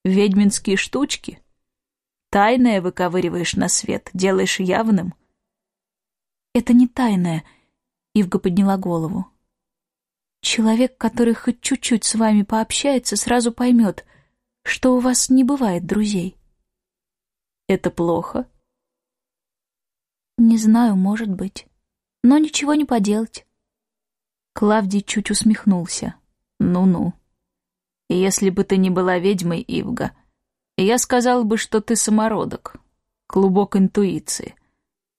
ведьминские штучки? Тайное выковыриваешь на свет, делаешь явным?» «Это не тайное», — Ивга подняла голову. «Человек, который хоть чуть-чуть с вами пообщается, сразу поймет, что у вас не бывает друзей. Это плохо? Не знаю, может быть. Но ничего не поделать. Клавдий чуть усмехнулся. Ну-ну. Если бы ты не была ведьмой, Ивга, я сказал бы, что ты самородок, клубок интуиции.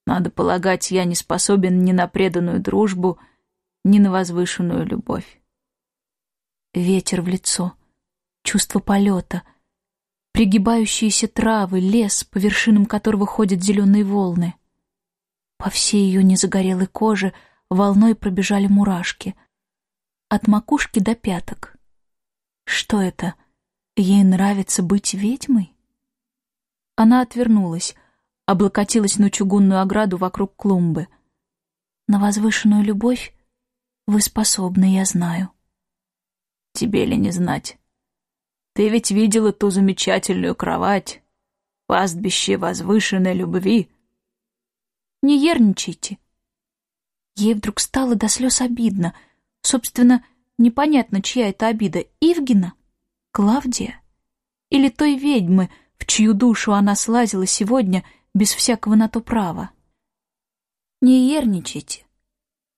Надо полагать, я не способен ни на преданную дружбу, ни на возвышенную любовь. Ветер в лицо — чувство полета, пригибающиеся травы, лес, по вершинам которого ходят зеленые волны. По всей ее незагорелой коже волной пробежали мурашки. От макушки до пяток. Что это? Ей нравится быть ведьмой? Она отвернулась, облокотилась на чугунную ограду вокруг клумбы. На возвышенную любовь вы способны, я знаю. Тебе ли не знать? Ты ведь видела ту замечательную кровать, пастбище возвышенной любви. Не ерничайте. Ей вдруг стало до слез обидно. Собственно, непонятно, чья это обида. Ивгина? Клавдия? Или той ведьмы, в чью душу она слазила сегодня без всякого на то права? Не ерничайте.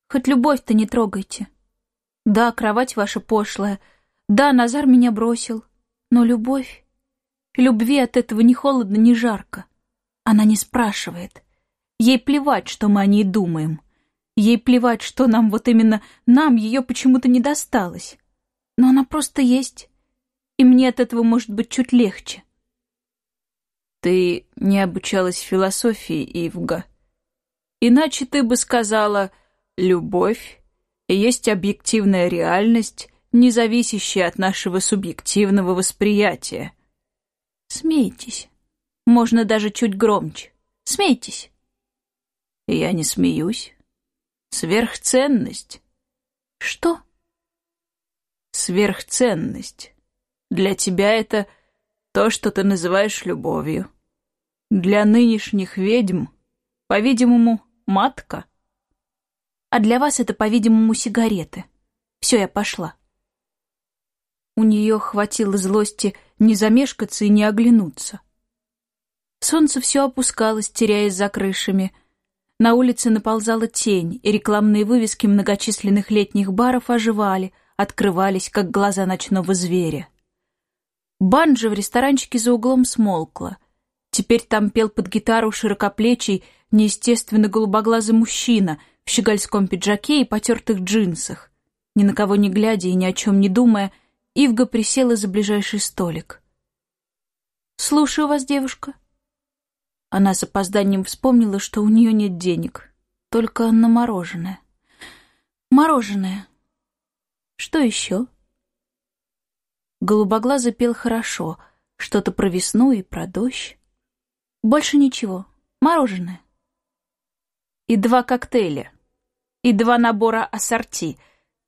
Хоть любовь-то не трогайте. Да, кровать ваша пошлая. Да, Назар меня бросил. Но любовь... Любви от этого ни холодно, ни жарко. Она не спрашивает. Ей плевать, что мы о ней думаем. Ей плевать, что нам вот именно нам ее почему-то не досталось. Но она просто есть. И мне от этого может быть чуть легче. Ты не обучалась философии, Ивга. Иначе ты бы сказала «любовь» есть объективная реальность, не зависящее от нашего субъективного восприятия. Смейтесь. Можно даже чуть громче. Смейтесь. Я не смеюсь. Сверхценность. Что? Сверхценность. Для тебя это то, что ты называешь любовью. Для нынешних ведьм, по-видимому, матка. А для вас это, по-видимому, сигареты. Все, я пошла. У нее хватило злости не замешкаться и не оглянуться. Солнце все опускалось, теряясь за крышами. На улице наползала тень, и рекламные вывески многочисленных летних баров оживали, открывались, как глаза ночного зверя. Банджо в ресторанчике за углом смолкла. Теперь там пел под гитару широкоплечий, неестественно голубоглазый мужчина в щегольском пиджаке и потертых джинсах. Ни на кого не глядя и ни о чем не думая, Ивга присела за ближайший столик. «Слушаю вас, девушка». Она с опозданием вспомнила, что у нее нет денег, только на мороженое. «Мороженое. Что еще?» Голубоглазый пел хорошо, что-то про весну и про дождь. Больше ничего. Мороженое. И два коктейля. И два набора ассорти.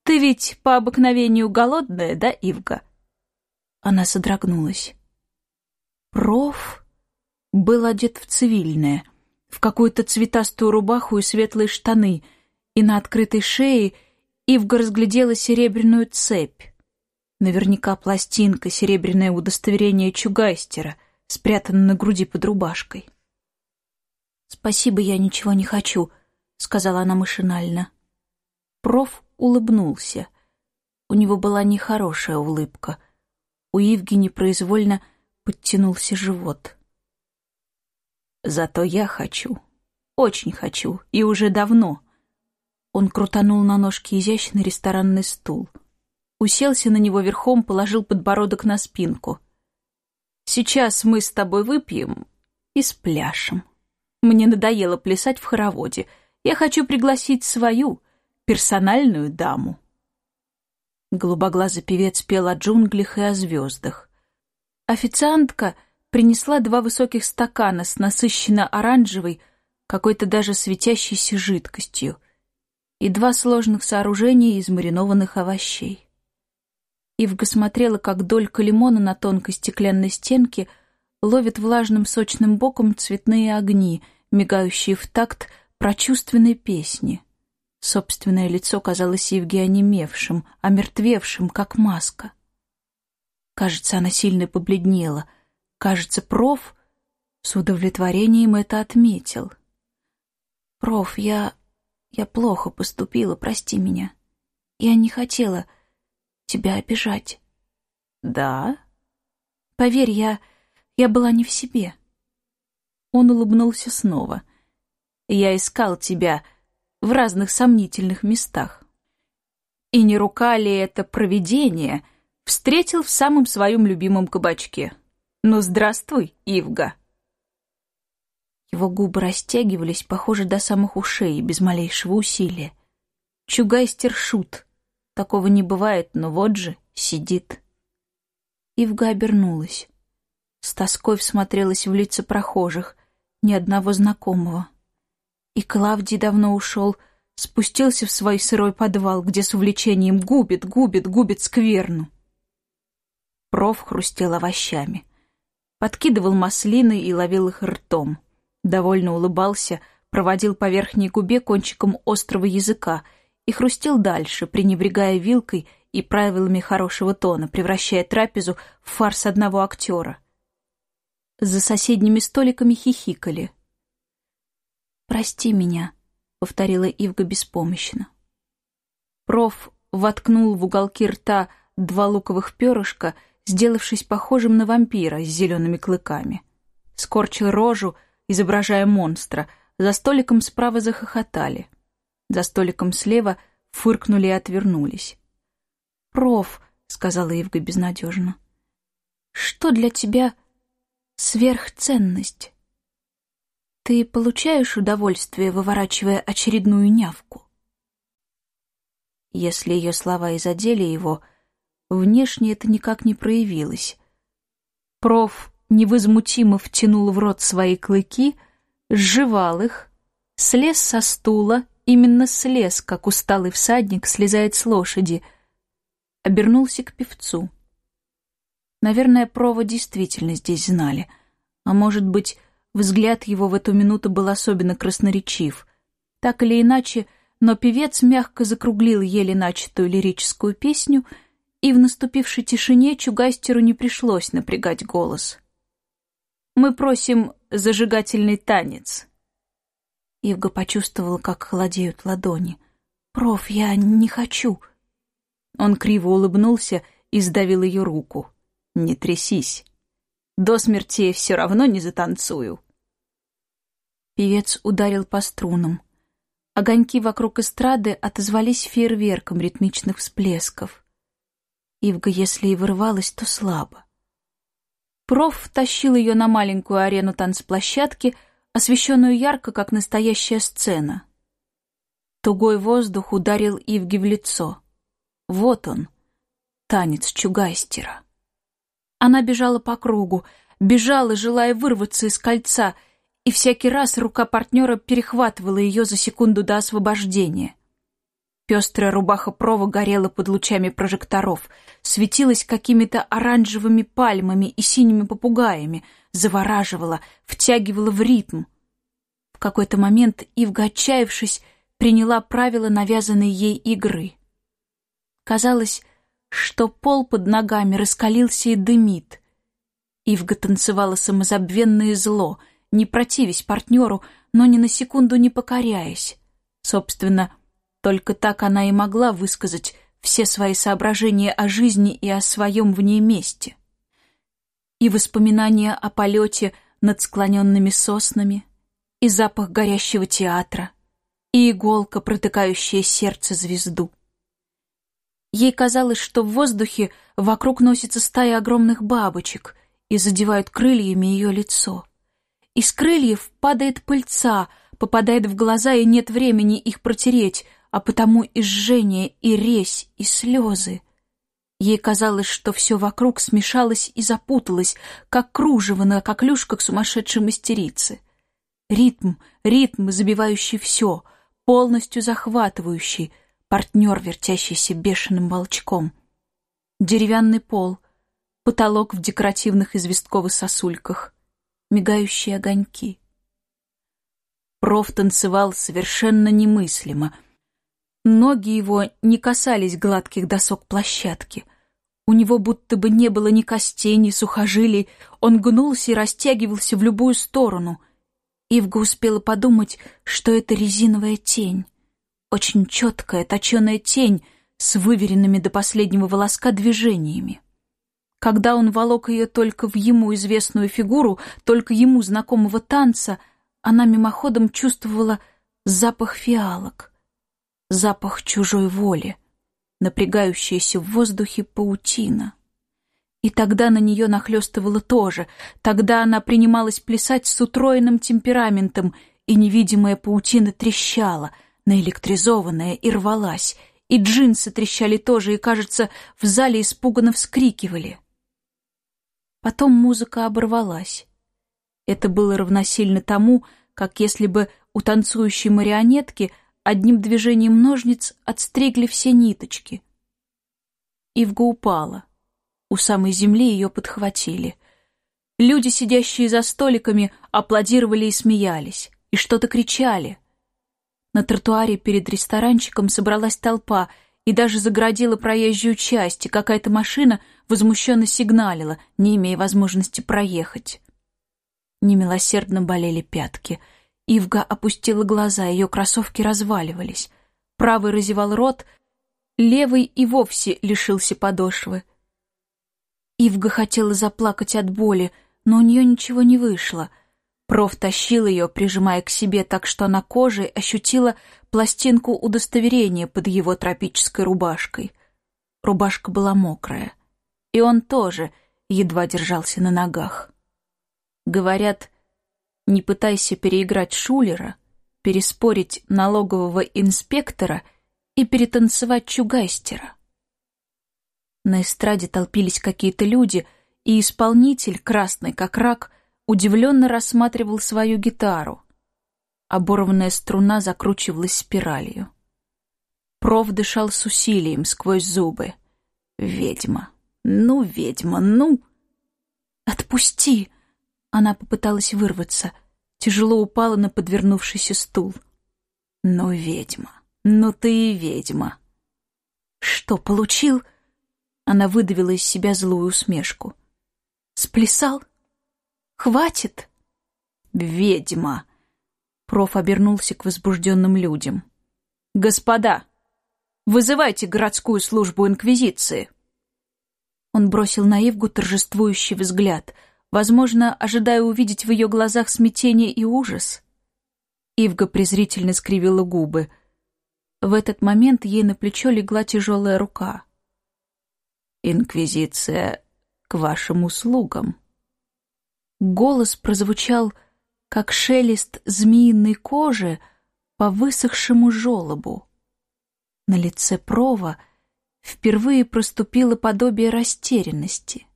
Ты ведь по обыкновению голодная, да, Ивга? Она содрогнулась. Проф был одет в цивильное, в какую-то цветастую рубаху и светлые штаны, и на открытой шее Ивга разглядела серебряную цепь. Наверняка пластинка, серебряное удостоверение Чугайстера, спрятано на груди под рубашкой. «Спасибо, я ничего не хочу», — сказала она машинально. Проф улыбнулся. У него была нехорошая улыбка. У Ивги непроизвольно подтянулся живот. «Зато я хочу. Очень хочу. И уже давно». Он крутанул на ножке изящный ресторанный стул — уселся на него верхом, положил подбородок на спинку. «Сейчас мы с тобой выпьем и спляшем. Мне надоело плясать в хороводе. Я хочу пригласить свою, персональную даму». Голубоглазый певец пел о джунглях и о звездах. Официантка принесла два высоких стакана с насыщенно оранжевой, какой-то даже светящейся жидкостью, и два сложных сооружения из маринованных овощей. Ивга смотрела, как долька лимона на тонкой стеклянной стенке ловит влажным сочным боком цветные огни, мигающие в такт прочувственной песни. Собственное лицо казалось Евге онемевшим, омертвевшим, как маска. Кажется, она сильно побледнела. Кажется, проф с удовлетворением это отметил. «Проф, я... я плохо поступила, прости меня. Я не хотела...» тебя обижать. Да? Поверь, я... я была не в себе. Он улыбнулся снова. Я искал тебя в разных сомнительных местах. И не рука ли это провидение встретил в самом своем любимом кабачке? Ну, здравствуй, Ивга. Его губы растягивались, похоже, до самых ушей, без малейшего усилия. Чугайстер шут — Такого не бывает, но вот же, сидит. Ивга обернулась. С тоской всмотрелась в лица прохожих, ни одного знакомого. И Клавдий давно ушел, спустился в свой сырой подвал, где с увлечением губит, губит, губит скверну. Проф хрустел овощами. Подкидывал маслины и ловил их ртом. Довольно улыбался, проводил по верхней губе кончиком острого языка — и хрустел дальше, пренебрегая вилкой и правилами хорошего тона, превращая трапезу в фарс одного актера. За соседними столиками хихикали. «Прости меня», — повторила Ивга беспомощно. Проф воткнул в уголки рта два луковых перышка, сделавшись похожим на вампира с зелеными клыками. Скорчил рожу, изображая монстра, за столиком справа захохотали — за столиком слева фыркнули и отвернулись. «Проф», — сказала Евга безнадежно, — «что для тебя сверхценность? Ты получаешь удовольствие, выворачивая очередную нявку?» Если ее слова и задели его, внешне это никак не проявилось. Проф невозмутимо втянул в рот свои клыки, сживал их, слез со стула Именно слез, как усталый всадник слезает с лошади. Обернулся к певцу. Наверное, Прова действительно здесь знали. А может быть, взгляд его в эту минуту был особенно красноречив. Так или иначе, но певец мягко закруглил еле начатую лирическую песню и в наступившей тишине Чугайстеру не пришлось напрягать голос. «Мы просим зажигательный танец». Ивга почувствовала, как холодеют ладони. «Проф, я не хочу». Он криво улыбнулся и сдавил ее руку. «Не трясись. До смерти все равно не затанцую». Певец ударил по струнам. Огоньки вокруг эстрады отозвались фейерверком ритмичных всплесков. Ивга, если и вырывалась, то слабо. Проф тащил ее на маленькую арену танцплощадки, освещенную ярко, как настоящая сцена. Тугой воздух ударил Ивге в лицо. Вот он, танец Чугайстера. Она бежала по кругу, бежала, желая вырваться из кольца, и всякий раз рука партнера перехватывала ее за секунду до освобождения. Пестрая рубаха Прова горела под лучами прожекторов, светилась какими-то оранжевыми пальмами и синими попугаями, завораживала, втягивала в ритм. В какой-то момент Ивга, отчаявшись, приняла правила навязанной ей игры. Казалось, что пол под ногами раскалился и дымит. Ивга танцевала самозабвенное зло, не противясь партнеру, но ни на секунду не покоряясь. Собственно, только так она и могла высказать все свои соображения о жизни и о своем в ней месте. И воспоминания о полете над склоненными соснами, и запах горящего театра, и иголка, протыкающая сердце звезду. Ей казалось, что в воздухе вокруг носится стая огромных бабочек и задевают крыльями ее лицо. Из крыльев падает пыльца, попадает в глаза, и нет времени их протереть, а потому и жжение, и резь, и слезы. Ей казалось, что все вокруг смешалось и запуталось, как кружево на коклюшках сумасшедшей мастерицы. Ритм, ритм, забивающий все, полностью захватывающий, партнер, вертящийся бешеным волчком. Деревянный пол, потолок в декоративных известковых сосульках, мигающие огоньки. Проф танцевал совершенно немыслимо — Ноги его не касались гладких досок площадки. У него будто бы не было ни костей, ни сухожилий. Он гнулся и растягивался в любую сторону. Ивга успела подумать, что это резиновая тень. Очень четкая, точеная тень с выверенными до последнего волоска движениями. Когда он волок ее только в ему известную фигуру, только ему знакомого танца, она мимоходом чувствовала запах фиалок запах чужой воли, напрягающаяся в воздухе паутина. И тогда на нее нахлестывало тоже, тогда она принималась плясать с утроенным темпераментом, и невидимая паутина трещала, наэлектризованная и рвалась, и джинсы трещали тоже, и, кажется, в зале испуганно вскрикивали. Потом музыка оборвалась. Это было равносильно тому, как если бы у танцующей марионетки — одним движением ножниц отстригли все ниточки. Ивга упала. У самой земли ее подхватили. Люди, сидящие за столиками, аплодировали и смеялись, и что-то кричали. На тротуаре перед ресторанчиком собралась толпа и даже заградила проезжую часть, и какая-то машина возмущенно сигналила, не имея возможности проехать. Немилосердно болели пятки — Ивга опустила глаза, ее кроссовки разваливались. Правый разевал рот, левый и вовсе лишился подошвы. Ивга хотела заплакать от боли, но у нее ничего не вышло. Проф тащил ее, прижимая к себе так, что она кожей ощутила пластинку удостоверения под его тропической рубашкой. Рубашка была мокрая. И он тоже едва держался на ногах. Говорят, не пытайся переиграть Шулера, переспорить налогового инспектора и перетанцевать Чугайстера. На эстраде толпились какие-то люди, и исполнитель, красный как рак, удивленно рассматривал свою гитару. Оборванная струна закручивалась спиралью. Проф дышал с усилием сквозь зубы. «Ведьма! Ну, ведьма, ну!» «Отпусти!» Она попыталась вырваться, тяжело упала на подвернувшийся стул. «Ну, ведьма, ну ты и ведьма!» «Что, получил?» Она выдавила из себя злую усмешку. «Сплясал? Хватит!» «Ведьма!» Проф обернулся к возбужденным людям. «Господа, вызывайте городскую службу Инквизиции!» Он бросил на Ивгу торжествующий взгляд, возможно, ожидая увидеть в ее глазах смятение и ужас. Ивга презрительно скривила губы. В этот момент ей на плечо легла тяжелая рука. «Инквизиция к вашим услугам». Голос прозвучал, как шелест змеиной кожи по высохшему желобу. На лице Прова — впервые проступило подобие растерянности.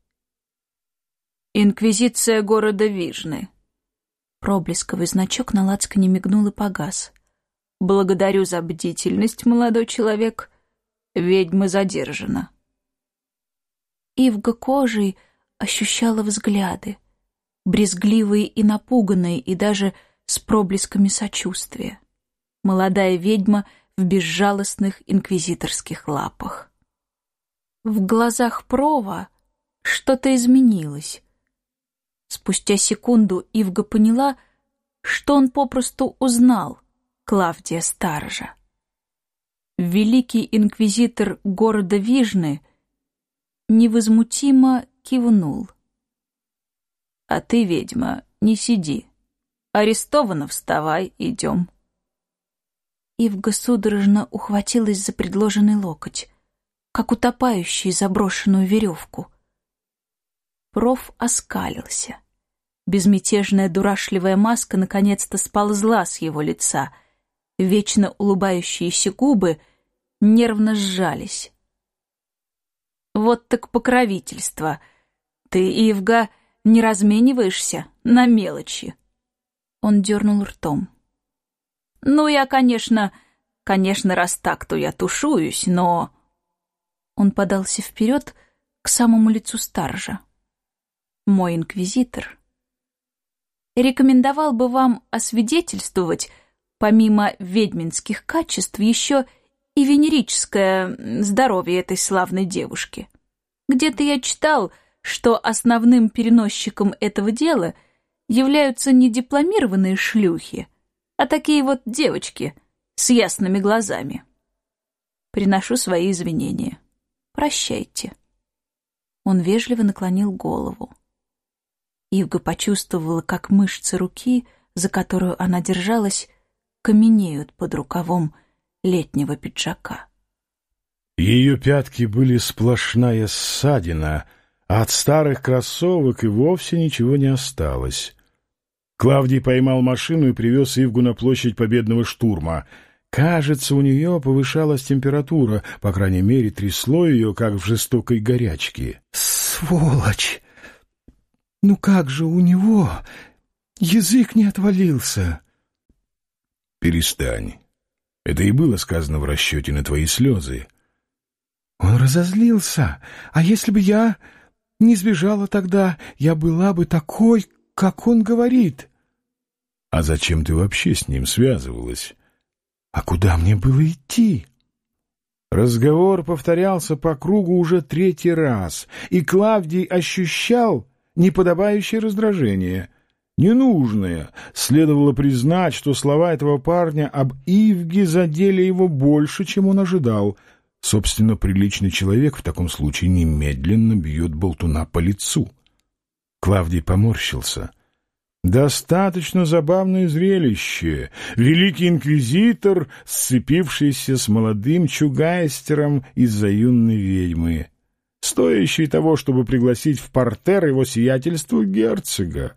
«Инквизиция города Вижны». Проблесковый значок на лацкане мигнул и погас. «Благодарю за бдительность, молодой человек. Ведьма задержана». Ивга кожей ощущала взгляды, брезгливые и напуганные, и даже с проблесками сочувствия. Молодая ведьма в безжалостных инквизиторских лапах. В глазах Прова что-то изменилось. Спустя секунду Ивга поняла, что он попросту узнал Клавдия Старожа. Великий инквизитор города Вижны невозмутимо кивнул. «А ты, ведьма, не сиди. Арестована, вставай, идем». Ивга судорожно ухватилась за предложенный локоть как утопающий заброшенную веревку. Проф оскалился. Безмятежная дурашливая маска наконец-то сползла с его лица. Вечно улыбающиеся губы нервно сжались. «Вот так покровительство. Ты, Ивга, не размениваешься на мелочи?» Он дернул ртом. «Ну, я, конечно, конечно, раз так, то я тушуюсь, но...» Он подался вперед к самому лицу старжа. «Мой инквизитор рекомендовал бы вам освидетельствовать, помимо ведьминских качеств, еще и венерическое здоровье этой славной девушки. Где-то я читал, что основным переносчиком этого дела являются не дипломированные шлюхи, а такие вот девочки с ясными глазами. Приношу свои извинения. Прощайте». Он вежливо наклонил голову. Ивга почувствовала, как мышцы руки, за которую она держалась, каменеют под рукавом летнего пиджака. Ее пятки были сплошная ссадина, а от старых кроссовок и вовсе ничего не осталось. Клавдий поймал машину и привез Ивгу на площадь победного штурма — Кажется, у нее повышалась температура, по крайней мере, трясло ее, как в жестокой горячке. «Сволочь! Ну как же у него? Язык не отвалился!» «Перестань. Это и было сказано в расчете на твои слезы». «Он разозлился. А если бы я не сбежала тогда, я была бы такой, как он говорит». «А зачем ты вообще с ним связывалась?» А куда мне было идти? Разговор повторялся по кругу уже третий раз, и Клавдий ощущал неподобающее раздражение. Ненужное. Следовало признать, что слова этого парня об Ивге задели его больше, чем он ожидал. Собственно, приличный человек в таком случае немедленно бьет болтуна по лицу. Клавдий поморщился — Достаточно забавное зрелище. Великий инквизитор, сцепившийся с молодым чугайстером из-за юной ведьмы, стоящий того, чтобы пригласить в портер его сиятельство герцога.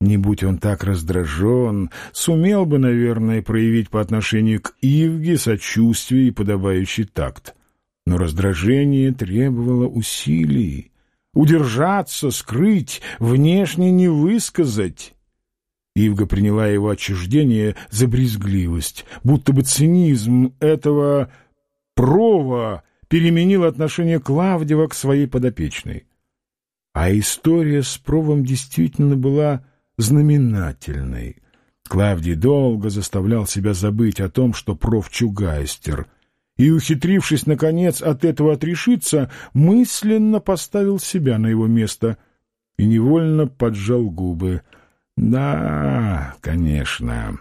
Не будь он так раздражен, сумел бы, наверное, проявить по отношению к Ивге сочувствие и подобающий такт. Но раздражение требовало усилий удержаться, скрыть, внешне не высказать. Ивга приняла его отчуждение за брезгливость, будто бы цинизм этого прова переменил отношение Клавдева к своей подопечной. А история с провом действительно была знаменательной. Клавдий долго заставлял себя забыть о том, что проф Чугайстер — и, ухитрившись, наконец, от этого отрешиться, мысленно поставил себя на его место и невольно поджал губы. «Да, конечно,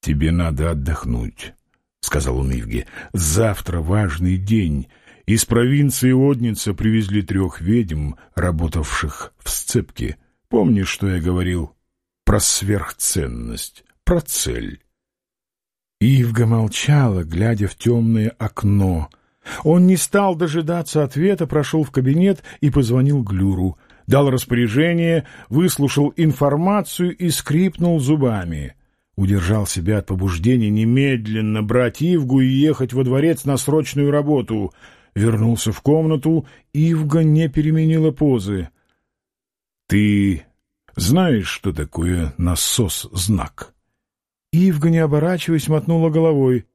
тебе надо отдохнуть», — сказал он Ивге. «Завтра важный день». Из провинции Одница привезли трех ведьм, работавших в сцепке. Помнишь, что я говорил про сверхценность, про цель? Ивга молчала, глядя в темное окно. Он не стал дожидаться ответа, прошел в кабинет и позвонил Глюру. Дал распоряжение, выслушал информацию и скрипнул зубами. Удержал себя от побуждения немедленно брать Ивгу и ехать во дворец на срочную работу. Вернулся в комнату, Ивга не переменила позы. — Ты знаешь, что такое насос-знак? Ивга, не оборачиваясь, мотнула головой.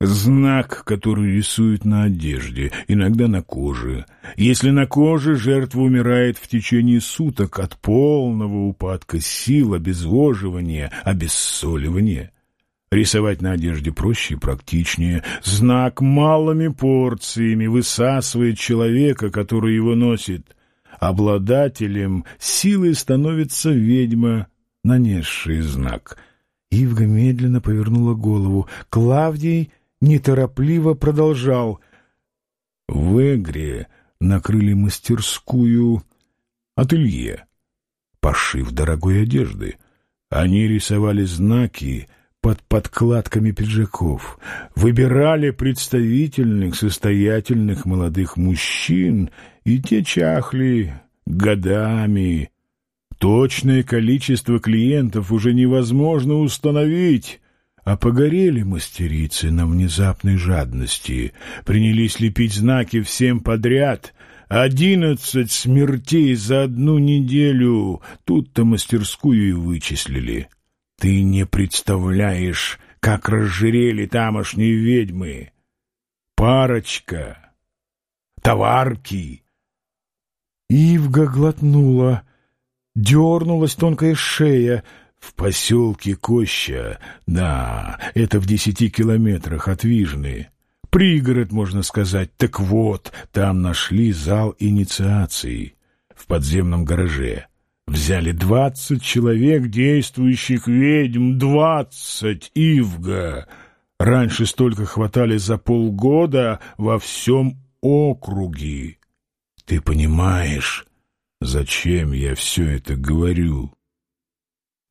Знак, который рисуют на одежде, иногда на коже. Если на коже, жертва умирает в течение суток от полного упадка сил, обезвоживания, обессоливания. Рисовать на одежде проще и практичнее. Знак малыми порциями высасывает человека, который его носит. Обладателем силы становится ведьма, нанесший знак — Ивга медленно повернула голову. Клавдий неторопливо продолжал. В Эгре накрыли мастерскую ателье, пошив дорогой одежды. Они рисовали знаки под подкладками пиджаков, выбирали представительных, состоятельных молодых мужчин, и те чахли годами, Точное количество клиентов уже невозможно установить, а погорели мастерицы на внезапной жадности, принялись лепить знаки всем подряд — Одиннадцать смертей за одну неделю. Тут-то мастерскую и вычислили. Ты не представляешь, как разжирели тамошние ведьмы. Парочка. Товарки. Ивга глотнула. Дернулась тонкая шея. В поселке Коща, да, это в десяти километрах от Вижны. Пригород, можно сказать. Так вот, там нашли зал инициации в подземном гараже. Взяли двадцать человек, действующих ведьм, двадцать, Ивга. Раньше столько хватали за полгода во всем округе. Ты понимаешь, Зачем я все это говорю?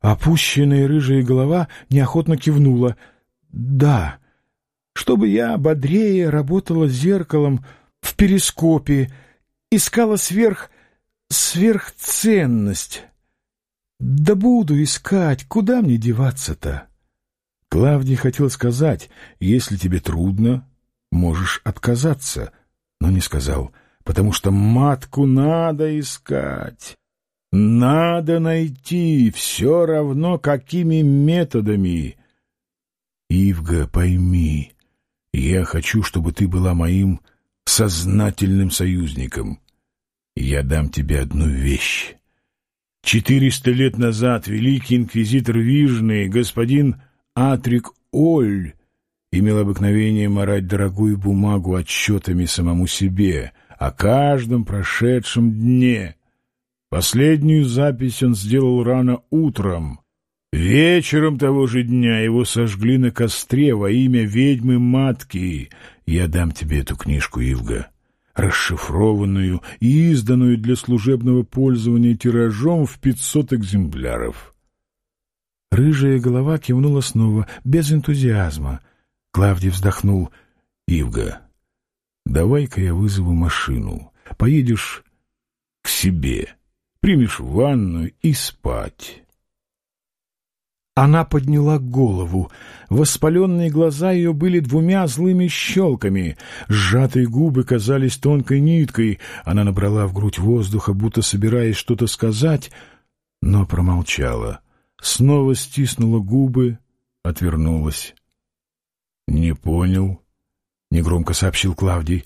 Опущенная рыжая голова неохотно кивнула. Да, чтобы я бодрее работала зеркалом в перископе, искала сверх... сверхценность. Да буду искать, куда мне деваться-то? Клавдий хотел сказать, если тебе трудно, можешь отказаться, но не сказал — потому что матку надо искать. Надо найти, все равно какими методами. Ивга, пойми, я хочу, чтобы ты была моим сознательным союзником. Я дам тебе одну вещь. Четыреста лет назад великий инквизитор Вижный, господин Атрик Оль, имел обыкновение морать дорогую бумагу отчетами самому себе — о каждом прошедшем дне. Последнюю запись он сделал рано утром. Вечером того же дня его сожгли на костре во имя ведьмы-матки. Я дам тебе эту книжку, Ивга, расшифрованную и изданную для служебного пользования тиражом в пятьсот экземпляров. Рыжая голова кивнула снова, без энтузиазма. Клавдий вздохнул. «Ивга, Давай-ка я вызову машину. Поедешь к себе, примешь ванну и спать. Она подняла голову. Воспаленные глаза ее были двумя злыми щелками. Сжатые губы казались тонкой ниткой. Она набрала в грудь воздуха, будто собираясь что-то сказать, но промолчала. Снова стиснула губы, отвернулась. — Не понял, — негромко сообщил Клавдий.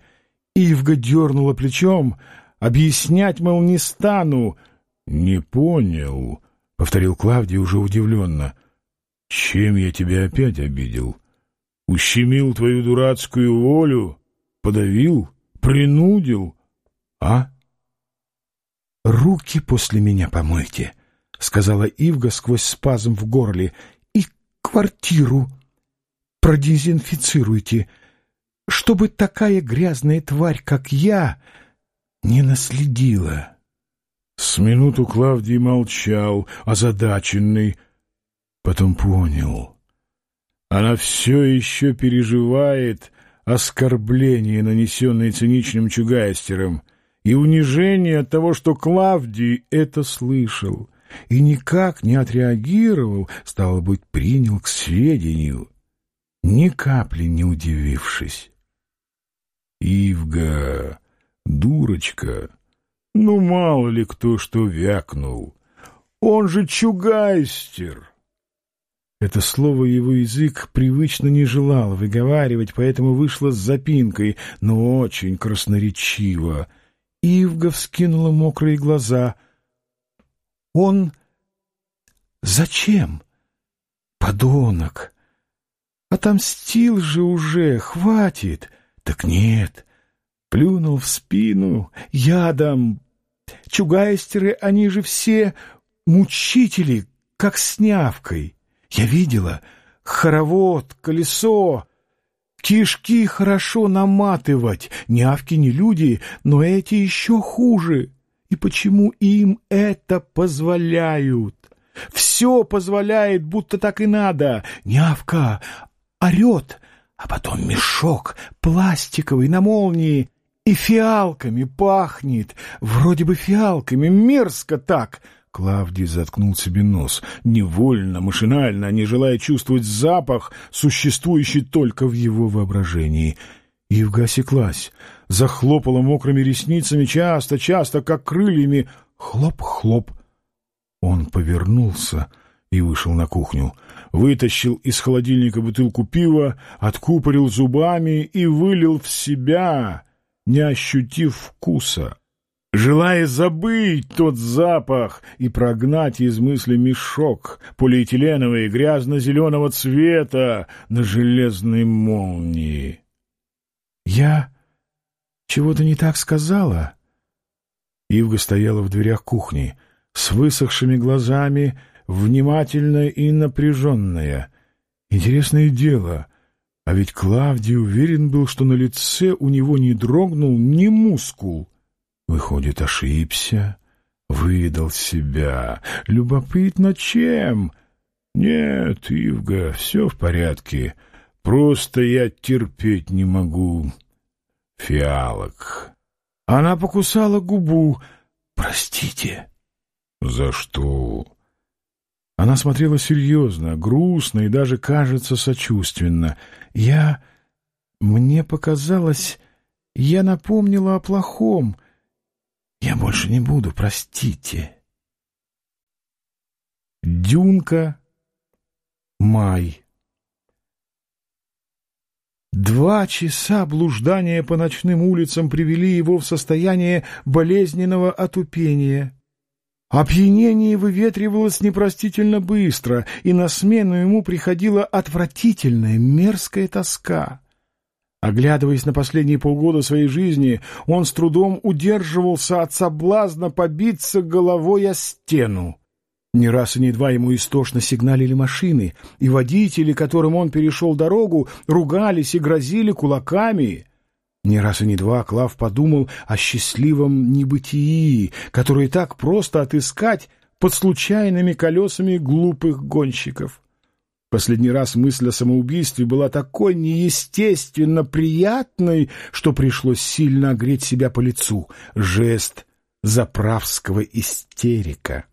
Ивга дернула плечом. «Объяснять, мол, не стану». «Не понял», — повторил Клавдий уже удивленно. «Чем я тебя опять обидел?» Ущемил твою дурацкую волю, подавил, принудил, а? «Руки после меня помойте», — сказала Ивга сквозь спазм в горле, — «и квартиру продезинфицируйте, чтобы такая грязная тварь, как я, не наследила». С минуту Клавдий молчал, озадаченный, потом понял. Она все еще переживает оскорбление, нанесенное циничным чугайстером, и унижение от того, что Клавдий это слышал и никак не отреагировал, стало быть, принял к сведению, ни капли не удивившись. Ивга, дурочка, ну, мало ли кто что вякнул. Он же чугайстер. Это слово его язык привычно не желал выговаривать, поэтому вышло с запинкой, но очень красноречиво. Ивга вскинула мокрые глаза. «Он... зачем? Подонок! Отомстил же уже, хватит! Так нет!» Плюнул в спину, ядом, Чугайстеры, они же все мучители, как с нявкой. Я видела хоровод, колесо, кишки хорошо наматывать. Нявки не люди, но эти еще хуже. И почему им это позволяют? Все позволяет, будто так и надо. Нявка орет, а потом мешок пластиковый на молнии. И фиалками пахнет, вроде бы фиалками, мерзко так. Клавдий заткнул себе нос, невольно, машинально, не желая чувствовать запах, существующий только в его воображении. Ивга осеклась, захлопала мокрыми ресницами часто-часто, как крыльями. Хлоп-хлоп. Он повернулся и вышел на кухню. Вытащил из холодильника бутылку пива, откупорил зубами и вылил в себя не ощутив вкуса, желая забыть тот запах и прогнать из мысли мешок полиэтиленовый грязно-зеленого цвета на железной молнии. «Я чего-то не так сказала?» Ивга стояла в дверях кухни, с высохшими глазами, внимательная и напряженная. Интересное дело — а ведь Клавдий уверен был, что на лице у него не дрогнул ни мускул. Выходит, ошибся, выдал себя. Любопытно чем? Нет, Ивга, все в порядке. Просто я терпеть не могу. Фиалок. Она покусала губу. Простите. За что? Она смотрела серьезно, грустно и даже, кажется, сочувственно. Я... Мне показалось... Я напомнила о плохом. Я больше не буду, простите. Дюнка. Май. Два часа блуждания по ночным улицам привели его в состояние болезненного отупения. Опьянение выветривалось непростительно быстро, и на смену ему приходила отвратительная, мерзкая тоска. Оглядываясь на последние полгода своей жизни, он с трудом удерживался от соблазна побиться головой о стену. Не раз и не два ему истошно сигналили машины, и водители, которым он перешел дорогу, ругались и грозили кулаками — не раз и не два Клав подумал о счастливом небытии, которое так просто отыскать под случайными колесами глупых гонщиков. Последний раз мысль о самоубийстве была такой неестественно приятной, что пришлось сильно огреть себя по лицу. Жест заправского истерика.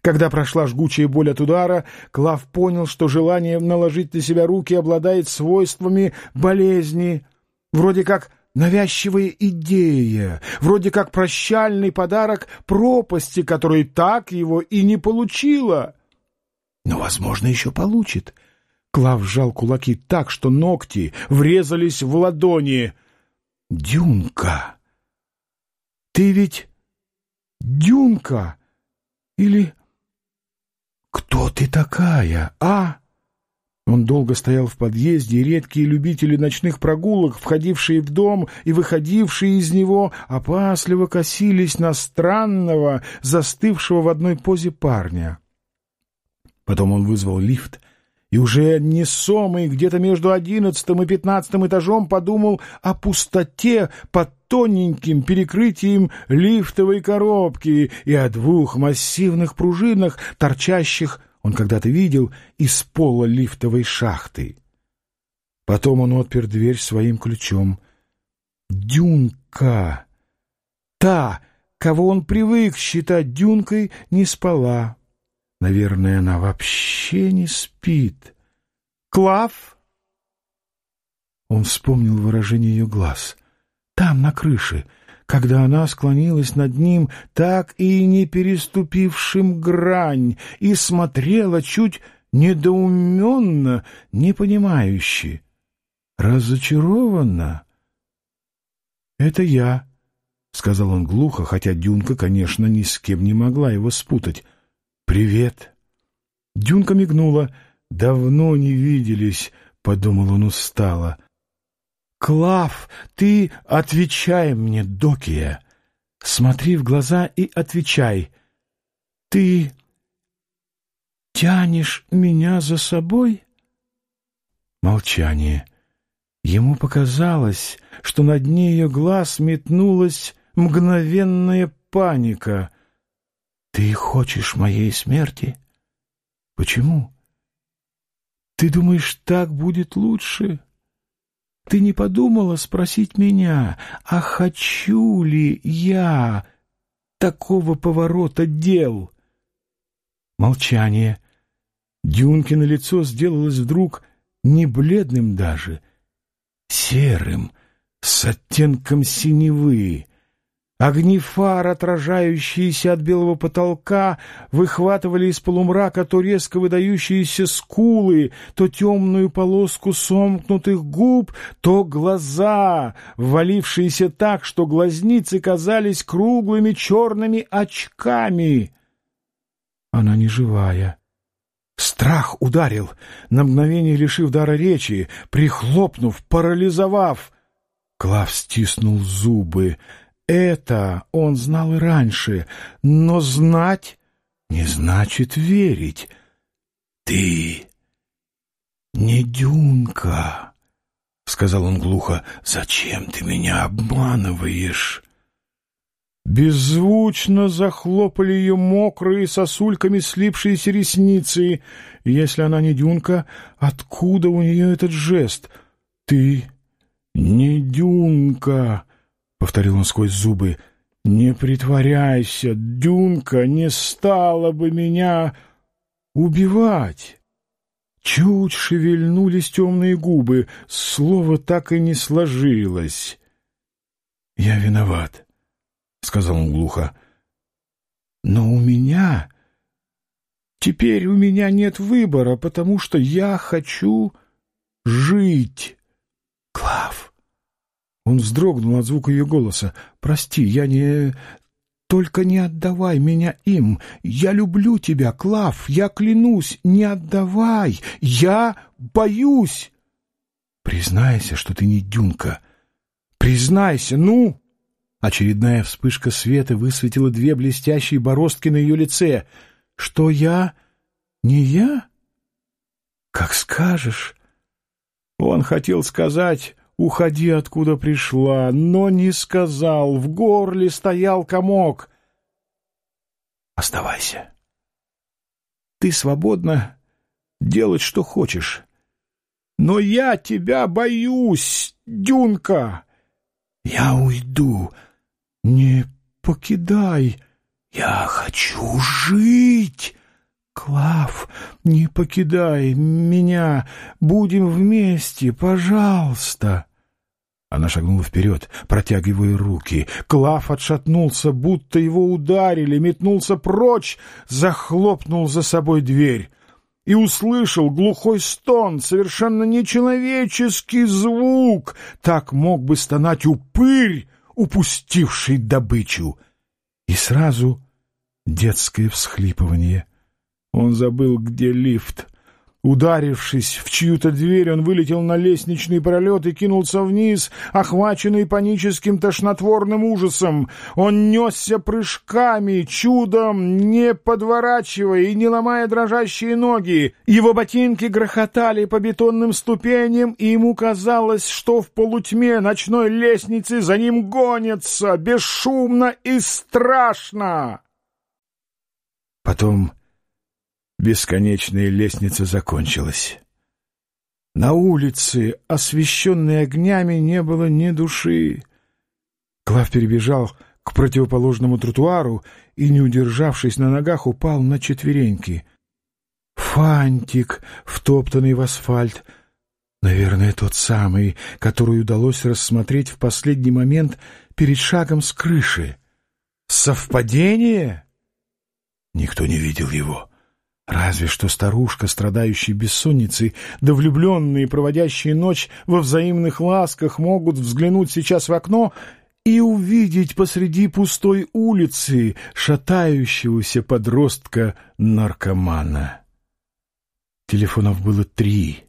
Когда прошла жгучая боль от удара, Клав понял, что желание наложить на себя руки обладает свойствами болезни — Вроде как навязчивая идея, вроде как прощальный подарок пропасти, которая так его и не получила. Но, возможно, еще получит. Клав сжал кулаки так, что ногти врезались в ладони. «Дюнка! Ты ведь Дюнка? Или кто ты такая, а?» Он долго стоял в подъезде, и редкие любители ночных прогулок, входившие в дом и выходившие из него, опасливо косились на странного, застывшего в одной позе парня. Потом он вызвал лифт и уже несомый где-то между одиннадцатым и пятнадцатым этажом подумал о пустоте под тоненьким перекрытием лифтовой коробки и о двух массивных пружинах, торчащих он когда-то видел из пола лифтовой шахты. Потом он отпер дверь своим ключом. Дюнка! Та, кого он привык считать Дюнкой, не спала. Наверное, она вообще не спит. «Клав!» Он вспомнил выражение ее глаз. «Там, на крыше, когда она склонилась над ним, так и не переступившим грань, и смотрела чуть недоуменно, непонимающе, разочарованно. «Это я», — сказал он глухо, хотя Дюнка, конечно, ни с кем не могла его спутать. «Привет». Дюнка мигнула. «Давно не виделись», — подумал он устало. «Клав, ты отвечай мне, Докия. Смотри в глаза и отвечай. Ты тянешь меня за собой?» Молчание. Ему показалось, что на дне ее глаз метнулась мгновенная паника. «Ты хочешь моей смерти? Почему? Ты думаешь, так будет лучше?» Ты не подумала спросить меня, а хочу ли я такого поворота дел? Молчание. Дюнкино лицо сделалось вдруг не бледным даже, серым, с оттенком синевы. Огни фар, отражающиеся от белого потолка, выхватывали из полумрака то резко выдающиеся скулы, то темную полоску сомкнутых губ, то глаза, ввалившиеся так, что глазницы казались круглыми черными очками. Она не живая. Страх ударил, на мгновение лишив дара речи, прихлопнув, парализовав. Клав стиснул зубы — это он знал и раньше, но знать не значит верить. Ты не Дюнка, — сказал он глухо, — зачем ты меня обманываешь? Беззвучно захлопали ее мокрые сосульками слипшиеся ресницы. Если она не Дюнка, откуда у нее этот жест? Ты не Дюнка, — повторил он сквозь зубы. «Не притворяйся, Дюнка не стала бы меня убивать!» Чуть шевельнулись темные губы, слово так и не сложилось. «Я виноват», — сказал он глухо. «Но у меня... Теперь у меня нет выбора, потому что я хочу жить, Клав». Он вздрогнул от звука ее голоса. «Прости, я не... Только не отдавай меня им. Я люблю тебя, Клав, я клянусь, не отдавай. Я боюсь!» «Признайся, что ты не Дюнка. Признайся, ну!» Очередная вспышка света высветила две блестящие бороздки на ее лице. «Что я? Не я?» «Как скажешь». Он хотел сказать «Уходи, откуда пришла», но не сказал, в горле стоял комок. «Оставайся. Ты свободна делать, что хочешь. Но я тебя боюсь, Дюнка. Я уйду. Не покидай. Я хочу жить». «Клав, не покидай меня! Будем вместе, пожалуйста!» Она шагнула вперед, протягивая руки. Клав отшатнулся, будто его ударили, метнулся прочь, захлопнул за собой дверь и услышал глухой стон, совершенно нечеловеческий звук. Так мог бы стонать упырь, упустивший добычу. И сразу детское всхлипывание — он забыл, где лифт. Ударившись в чью-то дверь, он вылетел на лестничный пролет и кинулся вниз, охваченный паническим тошнотворным ужасом. Он несся прыжками, чудом, не подворачивая и не ломая дрожащие ноги. Его ботинки грохотали по бетонным ступеням, и ему казалось, что в полутьме ночной лестницы за ним гонятся, бесшумно и страшно. Потом бесконечная лестница закончилась. На улице, освещенной огнями, не было ни души. Клав перебежал к противоположному тротуару и, не удержавшись на ногах, упал на четвереньки. Фантик, втоптанный в асфальт, наверное, тот самый, который удалось рассмотреть в последний момент перед шагом с крыши. Совпадение? Никто не видел его. Разве что старушка, страдающая бессонницей, да влюбленные, проводящие ночь во взаимных ласках, могут взглянуть сейчас в окно и увидеть посреди пустой улицы шатающегося подростка-наркомана. Телефонов было три.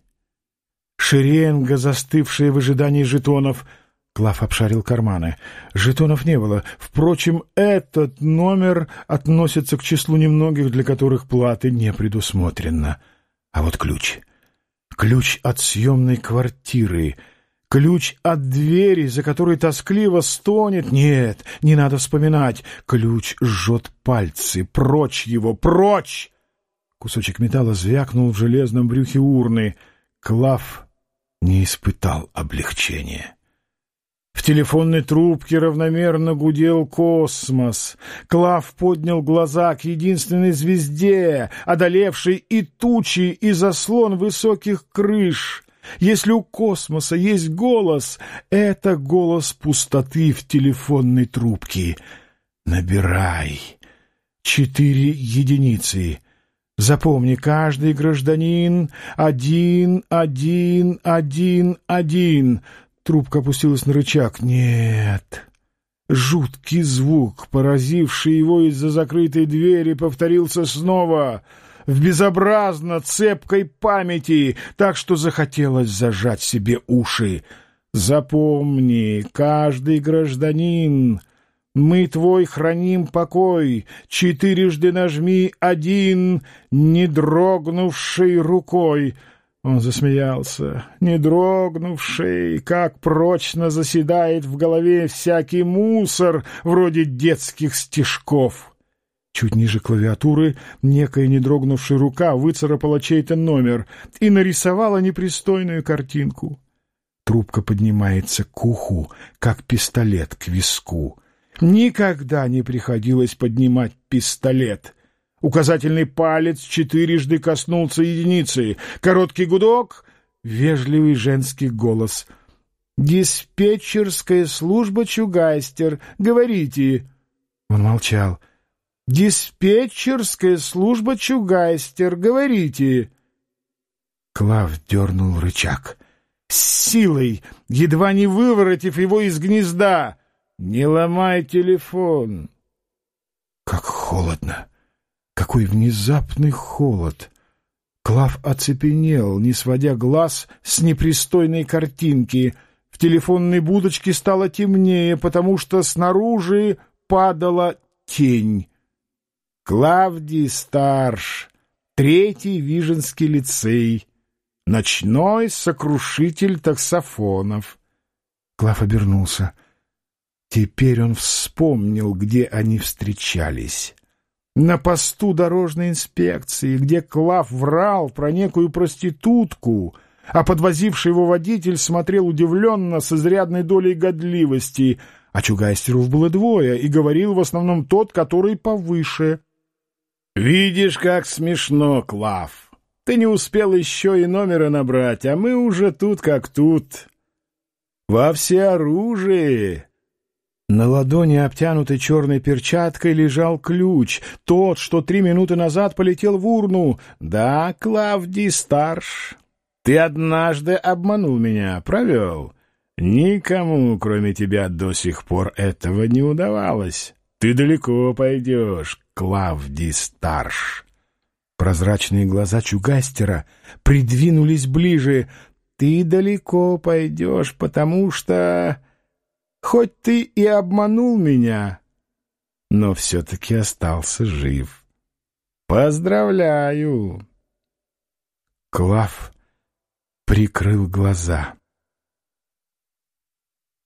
Шеренга, застывшая в ожидании жетонов — Клав обшарил карманы. Жетонов не было. Впрочем, этот номер относится к числу немногих, для которых платы не предусмотрено. А вот ключ. Ключ от съемной квартиры. Ключ от двери, за которой тоскливо стонет. Нет, не надо вспоминать. Ключ жжет пальцы. Прочь его, прочь! Кусочек металла звякнул в железном брюхе урны. Клав не испытал облегчения. В телефонной трубке равномерно гудел космос. Клав поднял глаза к единственной звезде, одолевшей и тучи, и заслон высоких крыш. Если у космоса есть голос, это голос пустоты в телефонной трубке. Набирай. Четыре единицы. Запомни, каждый гражданин один, один, один, один — Трубка опустилась на рычаг. Нет. Жуткий звук, поразивший его из-за закрытой двери, повторился снова в безобразно цепкой памяти, так что захотелось зажать себе уши. Запомни, каждый гражданин, мы твой храним покой, четырежды нажми один, не дрогнувшей рукой — он засмеялся, не дрогнувший, как прочно заседает в голове всякий мусор, вроде детских стишков. Чуть ниже клавиатуры некая недрогнувшая рука выцарапала чей-то номер и нарисовала непристойную картинку. Трубка поднимается к уху, как пистолет к виску. Никогда не приходилось поднимать пистолет. Указательный палец четырежды коснулся единицы. Короткий гудок, вежливый женский голос. «Диспетчерская служба Чугайстер. Говорите». Он молчал. «Диспетчерская служба Чугайстер. Говорите». Клав дернул рычаг. С силой, едва не выворотив его из гнезда. «Не ломай телефон». Как холодно. Какой внезапный холод! Клав оцепенел, не сводя глаз с непристойной картинки. В телефонной будочке стало темнее, потому что снаружи падала тень. Клавдий Старш, третий Виженский лицей, ночной сокрушитель таксофонов. Клав обернулся. Теперь он вспомнил, где они встречались на посту дорожной инспекции, где Клав врал про некую проститутку, а подвозивший его водитель смотрел удивленно с изрядной долей годливости, а Чугайстеров было двое, и говорил в основном тот, который повыше. «Видишь, как смешно, Клав! Ты не успел еще и номера набрать, а мы уже тут как тут. Во всеоружии!» На ладони, обтянутой черной перчаткой, лежал ключ, тот, что три минуты назад полетел в урну. Да, Клавдий Старш, ты однажды обманул меня, провел. Никому, кроме тебя, до сих пор этого не удавалось. Ты далеко пойдешь, Клавдий Старш. Прозрачные глаза Чугастера придвинулись ближе. «Ты далеко пойдешь, потому что...» Хоть ты и обманул меня, но все-таки остался жив. Поздравляю!» Клав прикрыл глаза.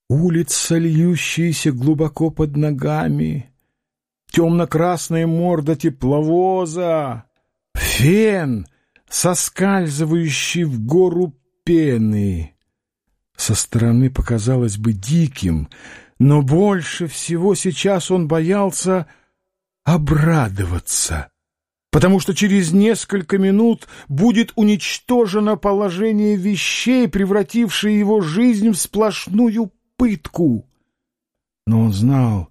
Улица, льющаяся глубоко под ногами, темно-красная морда тепловоза, фен, соскальзывающий в гору пены со стороны показалось бы диким, но больше всего сейчас он боялся обрадоваться, потому что через несколько минут будет уничтожено положение вещей, превратившее его жизнь в сплошную пытку. Но он знал,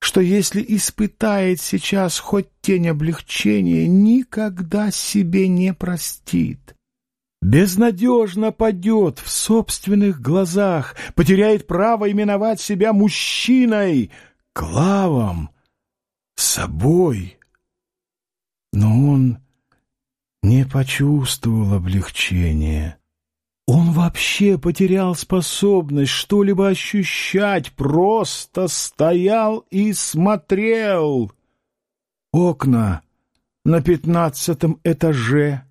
что если испытает сейчас хоть тень облегчения, никогда себе не простит безнадежно падет в собственных глазах, потеряет право именовать себя мужчиной, клавом, собой. Но он не почувствовал облегчения. Он вообще потерял способность что-либо ощущать, просто стоял и смотрел. Окна на пятнадцатом этаже —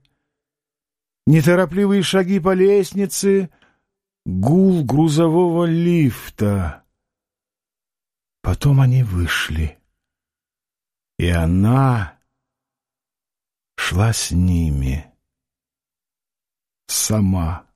неторопливые шаги по лестнице, гул грузового лифта. Потом они вышли, и она шла с ними сама.